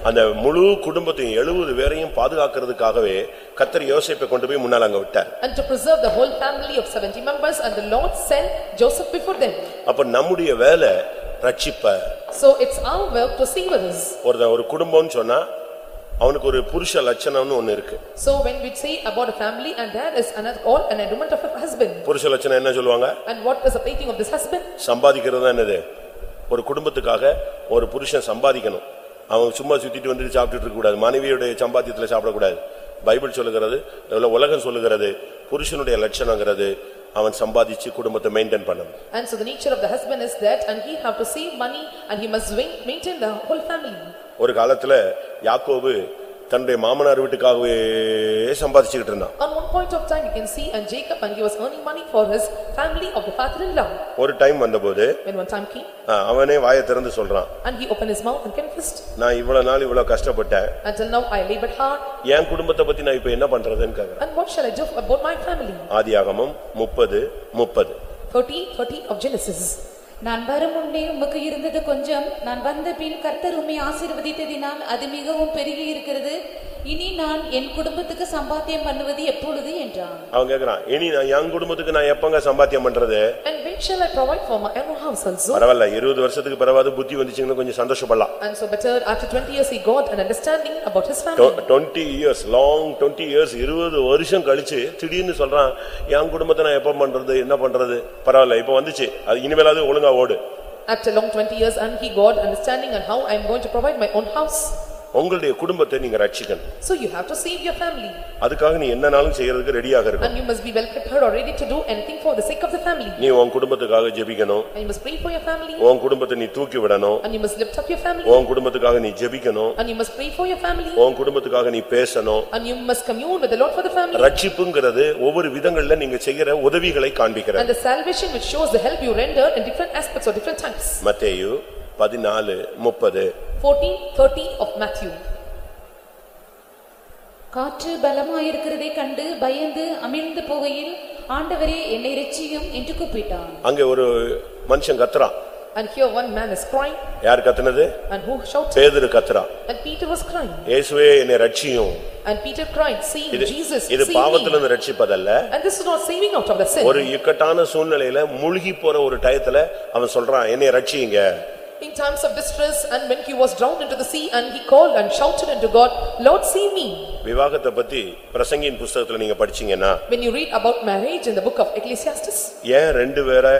அந்த முழு குடும்பத்தையும் எழுபது பேரையும் பாதுகாக்கிறதுக்காகவே கத்தர் யோசேப்பை கொண்டு போய் முன்னால் அங்க விட்டார் And to preserve the whole family of seventy members and the Lord sent Joseph before them. அப்ப நம்முடைய வேலை ரட்சிப்ப So it's our work to save others. ஒரு ஒரு குடும்பம்னு சொன்னா அவனுக்கு ஒரு புருஷ லட்சணம்னு ஒண்ணு இருக்கு. So when we say about a family and there is another call an adornment of a husband. புருஷ லட்சணம் என்ன சொல்லுவாங்க? And what is the plating of this husband? சம்பாதிக்கிறது தான் என்னது? ஒரு குடும்பத்துக்காக ஒரு புருஷன் சம்பாதிக்கணும். அவன் சும்மா சுத்திட்டு வந்துட்டு சாப்பிட்டுட்டு இருக்க கூடாது. மனைவியுடைய சம்பாத்தியத்துல சாப்பிடக்கூடாது. பைபிள் சொல்லுகிறது உலகம் சொல்லுகிறது புருஷனுடைய லட்சணங்கிறது அவன் சம்பாதிச்சு குடும்பத்தை மெயின்டைன் பண்ணணும் And so the nature of the husband is that and he have to save money and he must wait- maintain the whole family. ஒரு காலத்துல யாக்கோபு தன்னுடைய மாமனார் வீட்டுக்காகவே சம்பாதிச்சுக்கிட்டு இருந்தான் On one point of time, you can see and Jacob and he was earning money for his family of the father-in-law. ஒரு டைம் வந்தபோது When one time came ஆ, அவனே வாயை திறந்து சொல்றான் and he opened his mouth and confessed, நான் iவ்வளவு நாள் இவ்வளவு கஷ்டப்பட்டேன் until now I labored hard என் குடும்பத்தை பத்தி நான் இப்ப என்ன பண்றதுன்னு கேக்குறேன் and what shall I do about my family? ஆதியாகமம் முப்பது முப்பது Thirty, thirty of Genesis. நான் வரும் முன்னே உமக்கு இருந்தது கொஞ்சம். நான் வந்த பின் கர்த்தர் உம்மை ஆசீர்வதித்ததினால் அது மிகவும் பெருகி இருக்கிறது. இனி நான் என் குடும்பத்துக்கு சம்பாத்தியம் பண்ணுவது எப்பொழுது என்றான் அவன் கேக்குறான் இனி நான் என் குடும்பத்துக்கு நான் எப்பங்க சம்பாத்தியம் பண்றது And when shall I provide for my own house also? பரவாயில்ல இருபது வருஷத்துக்கு பிறவாது புத்தி வந்துச்சுன்னு கொஞ்சம் சந்தோஷப்படலாம் And so better after twenty years he got an understanding about his family. Twenty years long twenty years இருபது வருஷம் கழிச்சு திடீர்னு சொல்றான் என் குடும்பத்தை நான் எப்ப பண்றது என்ன பண்றது பரவாயில்ல இப்ப வந்துச்சு அது இனிமேலாவது ஒழுங்கா ஓடு After long twenty years and he got understanding on how I am going to provide my own house. உங்களுடைய குடும்பத்தை நீங்க ரட்சிக்கணும் So you have to save your family அதுக்காக நீ என்னனாலும் செய்யறதுக்கு ரெடியாக இருக்கணும் and you must be well prepared or ready to do anything for the sake of the family. நீ உன் குடும்பத்துக்காக ஜெபிக்கணும் And you must pray for your family உன் குடும்பத்தை நீ தூக்கி விடணும் and you must lift up your family உன் குடும்பத்துக்காக நீ ஜெபிக்கணும் and you must pray for your family உன் குடும்பத்துக்காக நீ பேசணும் and you must commune with the Lord for the family. ரட்சிப்புங்கிறது ஒவ்வொரு விதங்கள்ல நீங்க செய்யற உதவிகளை காண்பிக்கிறது And the salvation which shows the help you render in different aspects or different times. மத்தேயு பதினாலு முப்பது. Fourteen thirty of Matthew. காற்று பலமாயிருக்கிறதை கண்டு பயந்து அமிழ்ந்து போகையில் ஆண்டவரே என்னை இரட்சியும் என்று கூப்பிட்டான். அங்கே ஒரு மனுஷன் கத்துறான் And here one man is crying. யார் கத்துனது? And who shouted? பேதுரு கத்துறான் and Peter was crying. இயேசுவே என்னை ரட்சியும் And Peter cried, saying, இது Jesus, இது save me. பாவத்திலிருந்து ரட்சிப்பதல்ல And this is not saving out of the sin. ஒரு இக்கட்டான சூழ்நிலையில முழுகி போற ஒரு டயத்துல அவன் சொல்றான் என்னை ரட்சியுங்க In times of distress and when he was drowned into the sea and he called and shouted unto God, Lord, save me. விவாகத்தை பத்தி பிரசங்கின் புஸ்தகத்துல நீங்க படிச்சீங்கன்னா When you read about marriage in the book of Ecclesiastes ஏன் ரெண்டு பேரை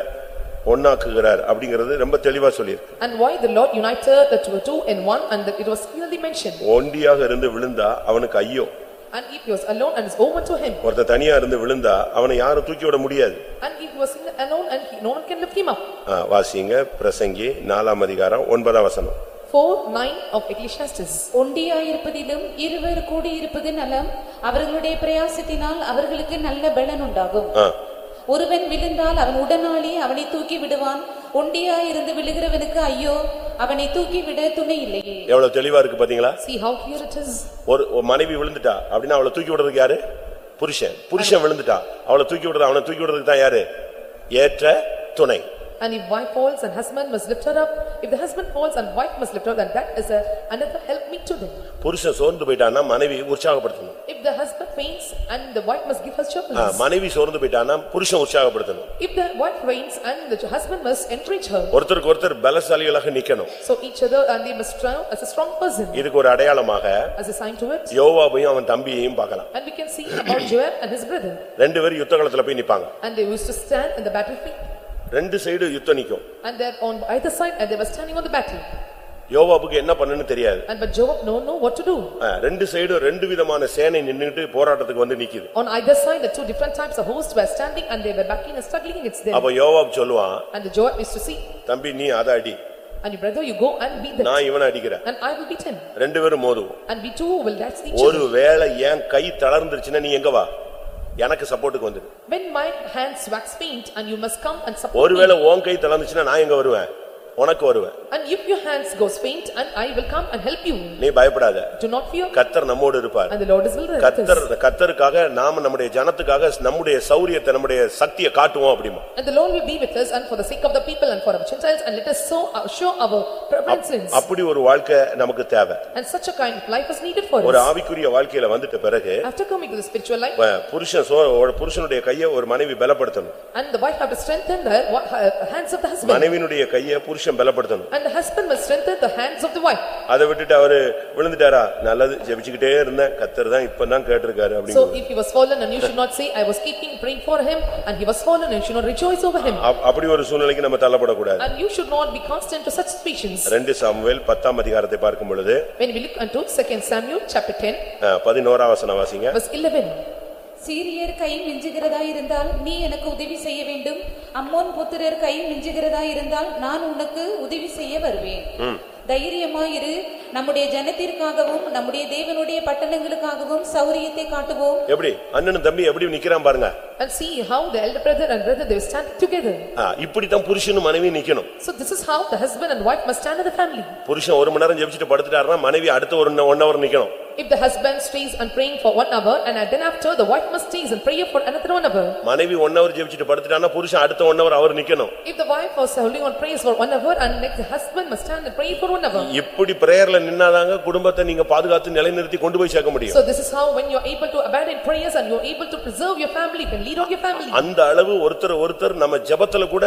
ஒன்னாக்குகிறார் அப்படிங்கறது ரொம்ப தெளிவா சொல்லியிருக்கு and why the Lord united the two two in one and that it was clearly mentioned. ஒண்டியாக இருந்து விழுந்தா அவனுக்கு ஐயோ And if he was alone and is over to him ஒருத்தன் தனியா இருந்து விழுந்தா அவனை யாரும் தூக்கி விட முடியாது. and if he was in- alone and he- no one can lift him up. ஆ, வாசிங்க பிரசங்கி நாலாம் அதிகாரம் ஒன்பதாம் வசனம். Four nine of Ecclesiastes. ஒண்டியாயிருப்பதிலும் இருவர் கூடியிருப்பது நலம். அவர்களுடைய பிரயாசத்தினால் அவர்களுக்கு நல்ல பலன் உண்டாகும். ஆ, ஒருவன் விழுந்தால் அவன் உடனாளி அவனை தூக்கி விடுவான். ஒண்டியாயிருந்து விழுகிறவனுக்கு ஐயோ அவனை தூக்கி விட துணை இல்லையே எவ்வளவு தெளிவா இருக்கு பாத்தீங்களா? See how here it is. ஒரு ஒரு மனைவி விழுந்துட்டா அப்படின்னா அவளை தூக்கி விடுறதுக்கு யாரு? புருஷன். புருஷன் விழுந்துட்டா. அவளை தூக்கி விடுறது அவனை தூக்கி விடுறதுக்கு தான் யாரு? ஏற்ற துணை. And if wife falls and husband must lift her up, if the husband falls and wife must lift her up, then that is a another help me to them. புருஷன் சோர்ந்து போயிட்டான்னா மனைவி உற்சாகப்படுத்தணும் If the husband faints and the wife must give her ah, cheerfulness. மனைவி சோர்ந்து போயிட்டான்னா புருஷன் உற்சாகப்படுத்தணும் If the wife faints and the husband must encourage her. ஒருத்தருக்கு ஒருத்தர் பலசாலிகளாக நிக்கணும் So each other and they must strive as a strong person இதுக்கு ஒரு அடையாளமாக as a sign to it. யோவாபையும் அவன் தம்பியையும் பார்க்கலாம் And we can see about Joab and his brother. ரெண்டு பேரும் யுத்த களத்துல போய் நிப்பாங்க And they used to stand in the battlefield. ரெண்டு சைடு யுத்தம் நிக்கும் And they're on either side and they were standing on the battle. யோவாபுக்கு என்ன பண்ணுன்னு தெரியாது And but Joab no know what to do. ரெண்டு சைடு ரெண்டு விதமான சேனை நின்னுட்டு போராட்டத்துக்கு வந்து நிக்குது On either side, the two different types of hosts were standing and they were backing and struggling against them. அப்ப யோவாப் சொல்லுவான் And the Joab used to see, தம்பி நீ அதை அடி and your brother, you go and beat them. நான் இவனை அடிக்கிறேன் And I will beat him. ரெண்டு பேரும் மோதுவோம் And we too will dash each ஒரு other. வேளை என் கை தளர்ந்துருச்சுன்னா நீ எங்க வா எனக்கு சப்போர்ட்டுக்கு வந்துடு When my hands wax faint and you must come and support me. ஒருவேளை உன் கை தளர்ந்துச்சுன்னா நான் எங்க வருவேன் உனக்கு வருவேன் And if your hands goes faint and I will come and help you. நீ பயப்படாத Do not fear. கத்தர் நம்மோடு இருப்பார் And the Lord is will us. கத்தருக்காக நாம நம்முடைய ஜனத்துக்காக நம்முடைய சௌரியத்தை நம்முடைய சக்தியை காட்டுவோம் அப்படிமா And the Lord will be with us and for the sake of the people and for our Gentiles and let us uh, show our preferences. அப்படி ஒரு வாழ்க்கை நமக்கு தேவை And such a kind of life is needed for ஒரு us. ஆவிக்குரிய வாழ்க்கையில வந்துட்ட பிறகு After coming to the spiritual life புருஷன் ஒரு புருஷனுடைய கையை ஒரு மனைவி பலப்படுத்தணும் and the wife have to strengthen the uh, hands of the husband. மனைவியினுடைய கையை புருஷன் பலப்படுத்தணும் And the husband must strengthen the hands of the wife. அதை விட்டுட்டு அவரு விழுந்துட்டாரா நல்லது ஜெபிச்சுக்கிட்டே இருந்தேன் கத்தர் தான் இப்பதான் கேட்டிருக்காரு So அப்படிங்க if he was fallen and you should not say, I was keeping praying for him and he was fallen and you should not rejoice over him. அப்- அப்படி ஒரு சூழ்நிலைக்கு நம்ம தள்ளப்படக்கூடாது And you should not be constant to such situations. ரெண்டு சாமுவேல் பத்தாம் அதிகாரத்தை பார்க்கும் பொழுது When we look unto second Samuel chapter ten அஹ், பதினோராம் வசனம் வாசிங்க verse eleven. சீரியர் கை மிஞ்சுகிறதா இருந்தால் நீ எனக்கு உதவி செய்ய வேண்டும். அம்மோன் புத்திரர் கை மிஞ்சுகிறதா இருந்தால் நான் உனக்கு உதவி செய்ய வருவேன். தைரியமாயிரு. நம்முடைய ஜனத்திற்காகவும் நம்முடைய தேவனுடைய பட்டணங்களுக்காகவும் சௌரியத்தை காட்டுவோம். எப்படி? அண்ணனும் தம்பி எப்படி நிக்கிறான் பாருங்க. And see how the elder brother and brother they were standing together. அஹ், இப்படித்தான் புருஷனும் மனைவி நிக்கணும் So this is how the husband and wife must stand in the family. புருஷன் ஒரு மணி நேரம் ஜெபிச்சுட்டு படுத்துட்டாருன்னா மனைவி அடுத்த ஒரு ஒன் ஹவர் நிக்கணும் If the husband stays and praying for one hour and then after the wife must stays and pray for another one hour. மனைவி ஒன் ஹவர் ஜெபிச்சுட்டு படுத்துட்டான்னா புருஷன் அடுத்த ஒன் ஹவர் அவர் நிக்கணும் If the wife was holding on praise for one hour and next the husband must stand and pray for one hour. இப்படி பிரேயர்ல நின்னாதாங்க குடும்பத்தை நீங்க பாதுகாத்து நிலைநிறுத்தி கொண்டு போய் சேர்க்க முடியும் So this is how when you are able to abide in prayers and you are able to preserve your family, you can lead on your family. அந்த அளவு ஒருத்தர் ஒருத்தர் நம்ம ஜெபத்துல கூட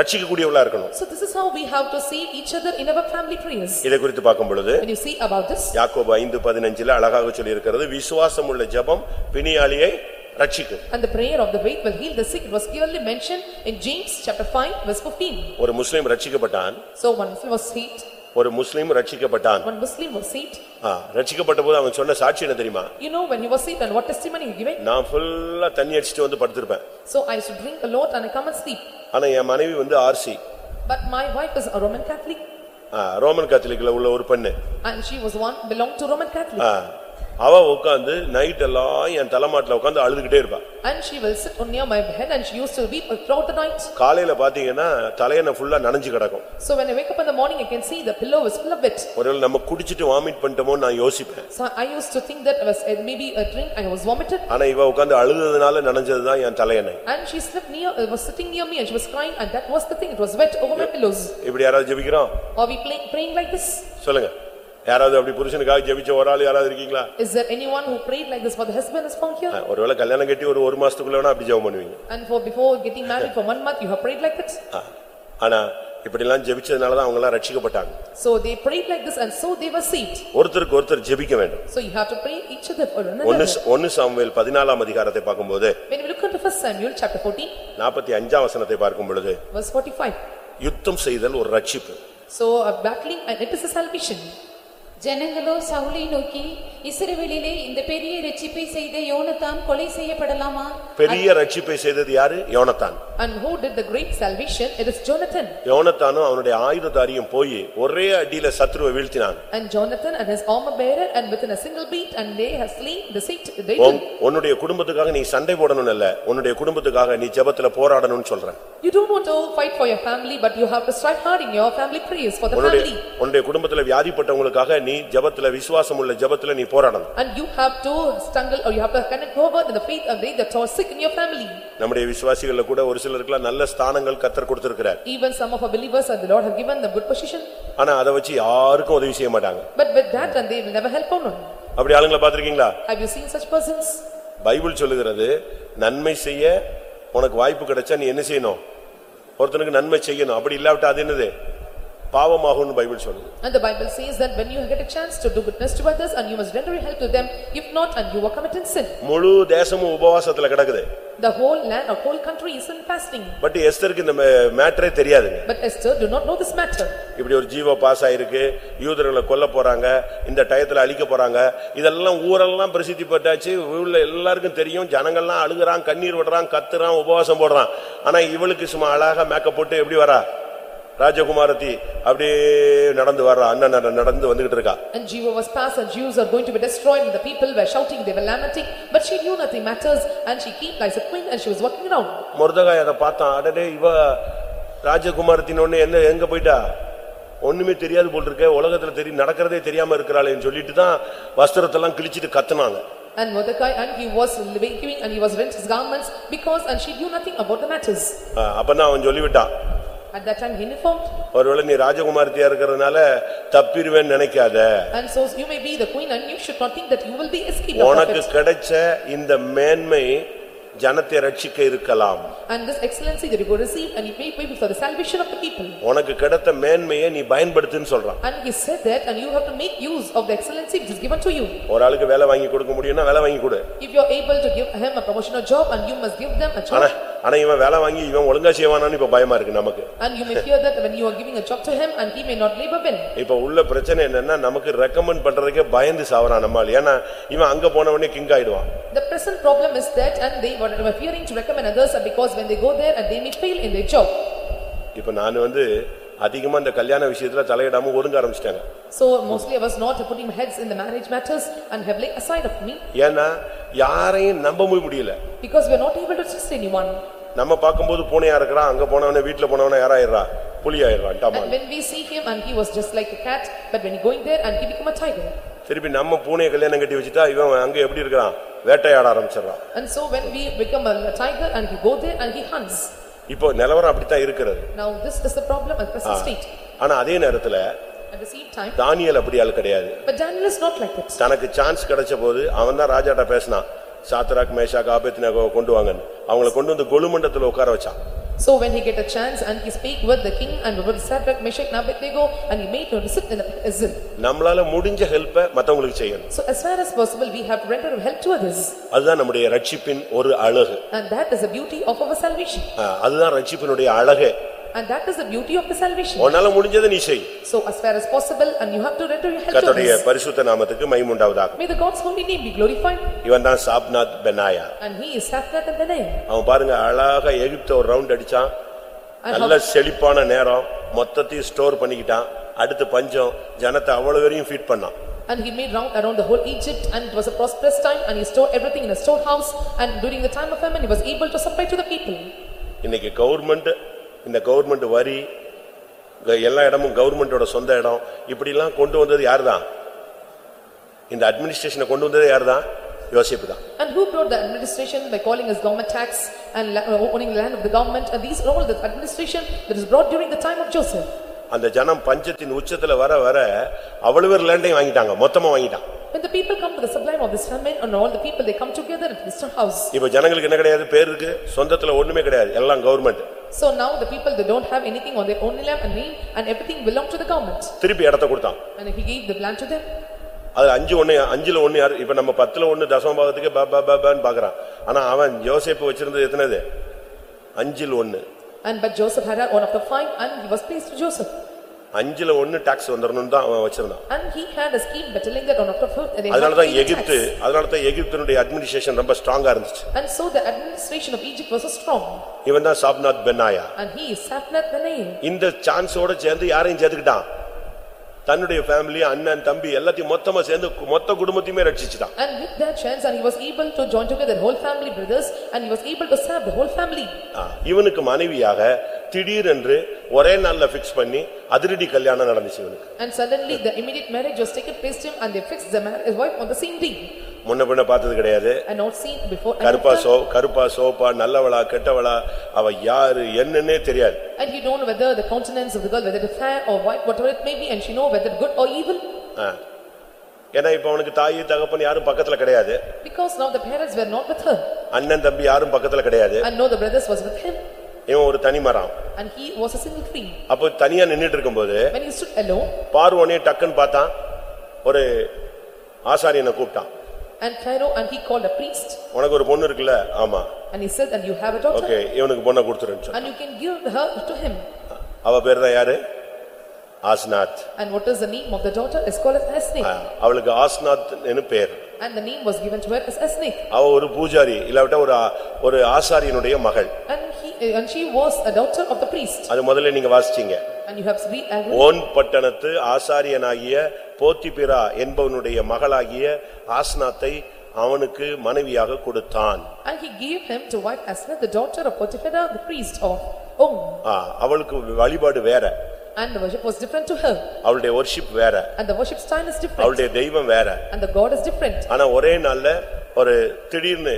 ரட்சிக்க கூடியவளா இருக்கணும் So this is how we have to see each other in our family prayers. இதை குறித்து பார்க்கும் பொழுது When you see about this, யாக்கோபு ஐந்து பதினஞ்சுல அழகாக சொல்லியிருக்கிறது விசுவாசம் உள்ள ஜெபம் பிணியாளியை ரட்சிக்கும் and the prayer of the faith will heal the sick, it was clearly mentioned in James chapter five verse fifteen. ஒரு முஸ்லிம் ரட்சிக்கப்பட்டான் So one Muslim was saved, ஒரு முஸ்லிம் ரட்சிக்கப்பட்டான் one Muslim was saved. ஆ, ரட்சிக்கப்பட்ட போது அவன் சொன்ன சாட்சி என்ன தெரியுமா You know when he was saved and what testimony he gave? நான் ஃபுல்லா தண்ணி அடிச்சிட்டு வந்து படுத்திருப்பேன் So I used to drink a lot and I come and sleep. ஆனா என் மனைவி வந்து RC But my wife is a Roman Catholic Roman கத்தலிக்ல உள்ள ஒரு பெண்ணு and she was one belonged to Roman Catholic. ஆ, அவ உட்கார்ந்து நைட் எல்லாம் என் தலைமாட்டுல உட்கார்ந்து அழுதுகிட்டே இருப்பா And she will sit on near my head and she used to weep throughout the night. காலையில பாத்தீங்கன்னா தலையணை ஃபுல்லா நனைஞ்சு கிடக்கும் So when I wake up in the morning, I can see the pillow is full of it. ஒருவேளை நம்ம குடிச்சிட்டு வாமிட் பண்ணிட்டோமோன்னு நான் யோசிப்பேன் So I used to think that it was uh, maybe a drink, I was vomited. ஆனா இவ உட்கார்ந்து அழுததுனால நனைஞ்சதுதான் என் தலையணை And she slept near, uh, was sitting near me and she was crying and that was the thing, it was wet over my pillows. இப்படி யாராவது ஜெபிக்கிறோம் Are we playing, praying like this? சொல்லுங்க யாராவது அப்படி புருஷனுக்காக ஜெபிச்ச ஒரு ஆள் யாராவது இருக்கீங்களா Is there anyone who prayed like this for the husband is found here? ஒருவேளை கல்யாணம் கட்டி ஒரு ஒரு மாசத்துக்குள்ள வேணா அப்படி ஜெபம் பண்ணுவீங்க And for before getting married for one month, you have prayed like that? ஆ. ஆனா இப்படி எல்லாம் ஜெபிச்சதுனாலதான் அவங்க எல்லாம் ரட்சிக்கப்பட்டாங்க So they prayed like this and so they were saved. ஒருத்தருக்கு ஒருத்தர் ஜெபிக்க வேண்டும் So you have to pray each other for ஒன்னு another. ஒன்னு சாமுவேல் பதினாலாம் அதிகாரத்தை பார்க்கும்போது When we look at the first Samuel, chapter fourteen, நாற்பத்தி அஞ்சாம் வசனத்தை பார்க்கும் பொழுது verse forty-five. யுத்தம் செய்தல் ஒரு ரட்சிப்பு So a battling and it is a salvation. ஜனங்களோ சவுலை நோக்கி இஸ்ரவேலிலே இந்த பெரிய இரட்சிப்பை செய்த யோனத்தான் கொலை செய்யப்படலாமா பெரிய ரட்சிப்பை செய்தது யாரு யோனத்தான் And who did the great salvation? It is Jonathan. யோனத்தானும் அவனுடைய ஆயுததாரியும் போய் ஒரே அடியில சத்ருவை வீழ்த்தினான் And Jonathan and his armor bearer and within a single beat and they have slain the Satan. They உன்- உன்னுடைய குடும்பத்துக்காக நீ சண்டை போடணும் இல்ல உன்னுடைய குடும்பத்துக்காக நீ ஜெபத்துல போராடணும்னு சொல்றேன் You don't want to fight for your family, but you have to strive hard in your family prayers for the உன்னுடைய family. உன்னுடைய குடும்பத்துல வியாதிப்பட்டவங்களுக்காக நீ ஜெபத்துல விசுவாசம் உள்ள ஜெபத்துல நீ போராடணும் And you have to stumble or you have to connect forward in the faith and they that are sick in your family. நம்முடைய விசுவாசிகள்ல கூட ஒரு சிலருக்குலாம் நல்ல ஸ்தானங்கள் கத்தர் கொடுத்திருக்கிறார் Even some of our believers and the Lord have given them good position, ஆனா அதை வச்சு யாருக்கும் உதவி செய்ய மாட்டாங்க but with that and they will never help on. அப்படி ஆளுங்களை பாத்திருக்கீங்களா Have you seen such persons? Bible சொல்லுகிறது நன்மை செய்ய உனக்கு வாய்ப்பு கிடைச்சா நீ என்ன செய்யணும் ஒருத்தனுக்கு நன்மை செய்யணும் அப்படி இல்லாவிட்டா அது என்னது பாவமாகும்னு பைபிள் சொல்லுது And the Bible says that when you get a chance to do goodness to others and you must render help to them, if not and you are committing sin. முழு தேசமும் உபவாசத்துல கிடக்குது The whole land or whole country is in fasting. But எஸ்தருக்கு இந்த மேட்டரே தெரியாதுங்க But Esther do not know this matter. இப்படி ஒரு ஜீவோ பாஸ் ஆயிருக்கு யூதர்களை கொல்ல போறாங்க இந்த டயத்துல அழிக்க போறாங்க இதெல்லாம் ஊரெல்லாம் பிரசித்தி பட்டாச்சு ஊர்ல எல்லாருக்கும் தெரியும் ஜனங்கள்லாம் அழுகுறான் கண்ணீர் விடுறான் கத்துறான் உபவாசம் போடுறான் ஆனா இவளுக்கு சும்மா அழகா மேக்கப் போட்டு எப்படி வரா ராஜகுமாரத்தி அப்படியே நடந்து வர்றா அண்ணன் நட- நடந்து வந்துகிட்டு இருக்கா And Jehovah was passed and Jews are going to be destroyed and the people were shouting, they were lamenting. But she knew nothing matters and she keep like a queen and she was walking around. Mordecai அதை பார்த்தான் அடடே இவ ராஜகுமாரத்தின் ஒண்ணு என்ன எங்க போயிட்டா ஒண்ணுமே தெரியாது போல் இருக்க உலகத்துல தெரியும் நடக்கிறதே தெரியாம இருக்கிறாளேன்னு சொல்லிட்டு தான் வஸ்திரத்தெல்லாம் கிழிச்சிட்டு கத்துனாங்க And Mordecai and he was living and he was rent his garments because and she knew nothing about the matters. அப்பதான் அவன் சொல்லிவிட்டான் At that time he informed ஒருவேளை நீ ராஜகுமாரத்தியா இருக்கிறதுனால தப்பிருவேன்னு நினைக்காத and so you may be the queen and you should not think that you will be escaped உனக்கு. கிடைச்ச இந்த மேன்மை ஜனத்தை ரட்சிக்க இருக்கலாம் And this excellency that you go receive and you may pay for the salvation of the people. உனக்கு கிடைத்த மேன்மையை நீ பயன்படுத்துன்னு சொல்றான் And he said that and you have to make use of the excellency which is given to you. ஒரு ஆளுக்கு வேலை வாங்கி கொடுக்க முடியும்னா வேலை வாங்கி கொடு If you are able to give him a promotion or job and you must give them a ஆனா job. ஆனா இவன் வேலை வாங்கி இவன் ஒழுங்கா செய்வானான்னு இப்ப பயமா இருக்கு நமக்கு And you may fear that when you are giving a job to him and he may not labor well. இப்ப உள்ள பிரச்சனை என்னன்னா நமக்கு ரெக்கமெண்ட் பண்றதுக்கே பயந்து சாவறான் நம்மால் ஏன்னா இவன் அங்க போன உடனே கிங் ஆயிடுவான் The present problem is that and they were were fearing to recommend others and because when they go there and they may fail in their job. இப்ப நான் வந்து அதிகமா இந்த கல்யாண விஷயத்துல தலையிடாம ஒதுங்க ஆரம்பிச்சிட்டாங்க So mostly I was not putting my heads in the marriage matters and have laid aside of me ஏன்னா யாரையும் நம்பவே முடியல because we are not able to trust anyone. நம்ம பார்க்கும்போது பூனையா இருக்கிறான் அங்க போனவனே வீட்டுல போனவனே யாராயிடுறா புலி ஆயிடுறான் And டாமான் when we see him and he was just like a cat but when he going there and he become a tiger. திருப்பி நம்ம பூனையை கல்யாணம் கட்டி வச்சுட்டா இவன் அங்க எப்படி இருக்கிறான்? வேட்டையாட ஆரம்பிச்சிடறான். And so when we become a tiger and he go there and he hunts. இப்போ நிலவரம் அப்படித்தான் இருக்கிறது. Now this is the problem at present state. ஆனா அதே நேரத்துல At the same time, Daniel அப்படி ஆள் கிடையாது. but Daniel is not like that. தனக்கு சான்ஸ் கிடைச்ச போது அவன் தான் ராஜாட்ட பேசினான். சாத்ராக் மேஷாக் ஆபேத்நேகோ கொண்டு வாங்கன்னு. அவங்கள கொண்டு வந்து கொலுமண்டத்துல உட்கார வச்சான். So when he get a chance and he speak with the king and with Shadrach, Meshach Abednego and he made to sit in the prison. நம்மளால முடிஞ்ச ஹெல்ப்பை மத்தவங்களுக்கு செய்யணும் So as far as possible, we have to render help to others. அதுதான் நம்முடைய ரட்சிப்பின் ஒரு அழகு And that is the beauty of our salvation. அதுதான் ரட்சிப்பினுடைய அழகு And that is the beauty of the salvation. உன்னால முடிஞ்சதை நீ செய் So as far as possible and you have to render your help கர்த்தருடைய. பரிசுத்த நாமத்துக்கு மைமுண்டாவதாக May the God's holy name be glorified. இவன் தான் சாப்நாத் Benaiah And he is Saphnath and Benaiah. அவன் பாருங்க அழகா எகிப்த ஒரு ரவுண்ட் அடிச்சான் நல்ல செழிப்பான நேரம் மொத்தத்தையும் ஸ்டோர் பண்ணிக்கிட்டான் அடுத்து பஞ்சம் ஜனத்தை அவ்வளவு வரையும் ஃபீட் பண்ணான் And he made round around the whole Egypt and it was a prosperous time and he stored everything in a storehouse. And during the time of famine, he was able to supply to the people. இன்னைக்கு கவர்மெண்ட் இந்த கவர்மெண்ட் வரி எல்லா இடமும் கவர்மெண்டோட சொந்த இடம் இப்படிலாம் கொண்டு வந்தது யாருதான் இந்த அட்மினிஸ்ட்ரேஷனை கொண்டு வந்தது யாருதான் யோசிப்பு தான் And who brought the administration by calling us government tax and owning land of the government? And these are all the administration that is brought during the time of Joseph. அந்த ஜனம் பஞ்சத்தின் உச்சத்துல வர வர அவ்வளவு லேண்டையும் வாங்கிட்டாங்க மொத்தமா வாங்கிட்டான் When the people come to the sublime of this famine and all the people they come together at the storehouse. இப்ப ஜனங்களுக்கு என்ன கிடையாது பேர் இருக்கு சொந்தத்துல ஒண்ணுமே கிடையாது எல்லாம் government So now the people they don't have anything on their own land and name and everything belong to the government. திருப்பி இடத்த கொடுத்தான் And he gave the land to them. அது அஞ்சு ஒண்ணு அஞ்சுல ஒண்ணு யாரு இப்ப நம்ம பத்துல ஒண்ணு தசம பாகத்துக்கு ப பன்னு பாக்குறான் ஆனா அவன் யோசேப்பு வச்சிருந்தது எத்தனது அஞ்சில் ஒண்ணு And but Joseph had one of the five and he was placed to Joseph. அஞ்சுல ஒண்ணு டாக்ஸ் வந்துடணும் தான் அவன் வச்சிருந்தான் And he had a scheme pay the Egypt tax. அதனாலதான் எகிப்தினுடைய அட்மினிஸ்ட்ரேஷன் ரொம்ப ஸ்ட்ராங்கா இருந்துச்சு And so the administration of Egypt was so strong. இவன் தான் சாப்நாத் And he is name. இந்த சான்ஸோட சேர்ந்து யாரையும் சேர்த்துக்கிட்டான் தன்னுடைய ஃபேமிலி அண்ணன் தம்பி எல்லாத்தையும் மொத்தமா சேர்ந்து மொத்த குடும்பத்தையுமே ரட்சிச்சுட்டான் And with that chance and he was able to join together the whole family brothers and he was able to serve the whole family. இவனுக்கு மனைவியாக திடீரென்று ஒரே நாள்ல பிக்ஸ் பண்ணி அதிரடி கல்யாணம் நடந்துச்சு இவனுக்கு And suddenly the immediate marriage was taken place to him and they fixed the wife on the same day. முன்ன பின்ன பார்த்தது கிடையாது கருப்பா. சோ கருப்பா சோப்பா நல்லவளா கெட்டவளா அவ யாரு என்னன்னே தெரியாது And you don't know whether the countenance of the girl, whether it fair or white, whatever it may be and she know whether good or evil. ஏன்னா இப்ப அவனுக்கு தாய் தகப்பன் யாரும் பக்கத்துல கிடையாது Because now the parents were not with her அண்ணன் தம்பி யாரும் பக்கத்துல கிடையாது and no the brothers was with him இவன் ஒரு தனி மரம் and he was a single tree. அப்போ தனியா நின்னுட்டு இருக்கும்போது When he stood alone பார்வோனே டக்குன்னு பார்த்தான் ஒரு ஆசாரியனை கூப்பிட்டான் and Pharaoh and he called a priest உனக்கு ஒரு பொண்ணு இருக்குல்ல ஆமா and he said and you have a daughter okay இவனுக்கு பொண்ணை கொடுத்துருன்னு சொன்னான். and you can give her to him. அவ பேர் தான் யாரு ஆஸ்நாத் And what is the name of the daughter is called as Asnith ஆ, அவளுக்கு ஆஸ்நாத் பேர் and the name was given to her as Asnith. அவ ஒரு பூஜாரி இல்லாவிட்டா ஒரு ஒரு ஆசாரியனுடைய மகள் And he and she was a daughter of the priest அது முதல்ல நீங்க வாசிச்சீங்க and you have read On பட்டணத்து ஆசாரியனாகிய போத்திபிரா என்பவனுடைய மகளாகிய ஆஸ்நாத்தை அவனுக்கு மனைவியாக கொடுத்தான். And he gave him to wife Asnith the daughter of Potiphera the priest of On. ஆ, அவளுக்கு வழிபாடு வேற. And the worship was different to her. அவளுடைய ஒர்ஷிப் வேற. And the worship style is different. அவளுடைய தெய்வம் வேற. And the God is different. ஆனா ஒரே நாள்ல ஒரு திடீர்னு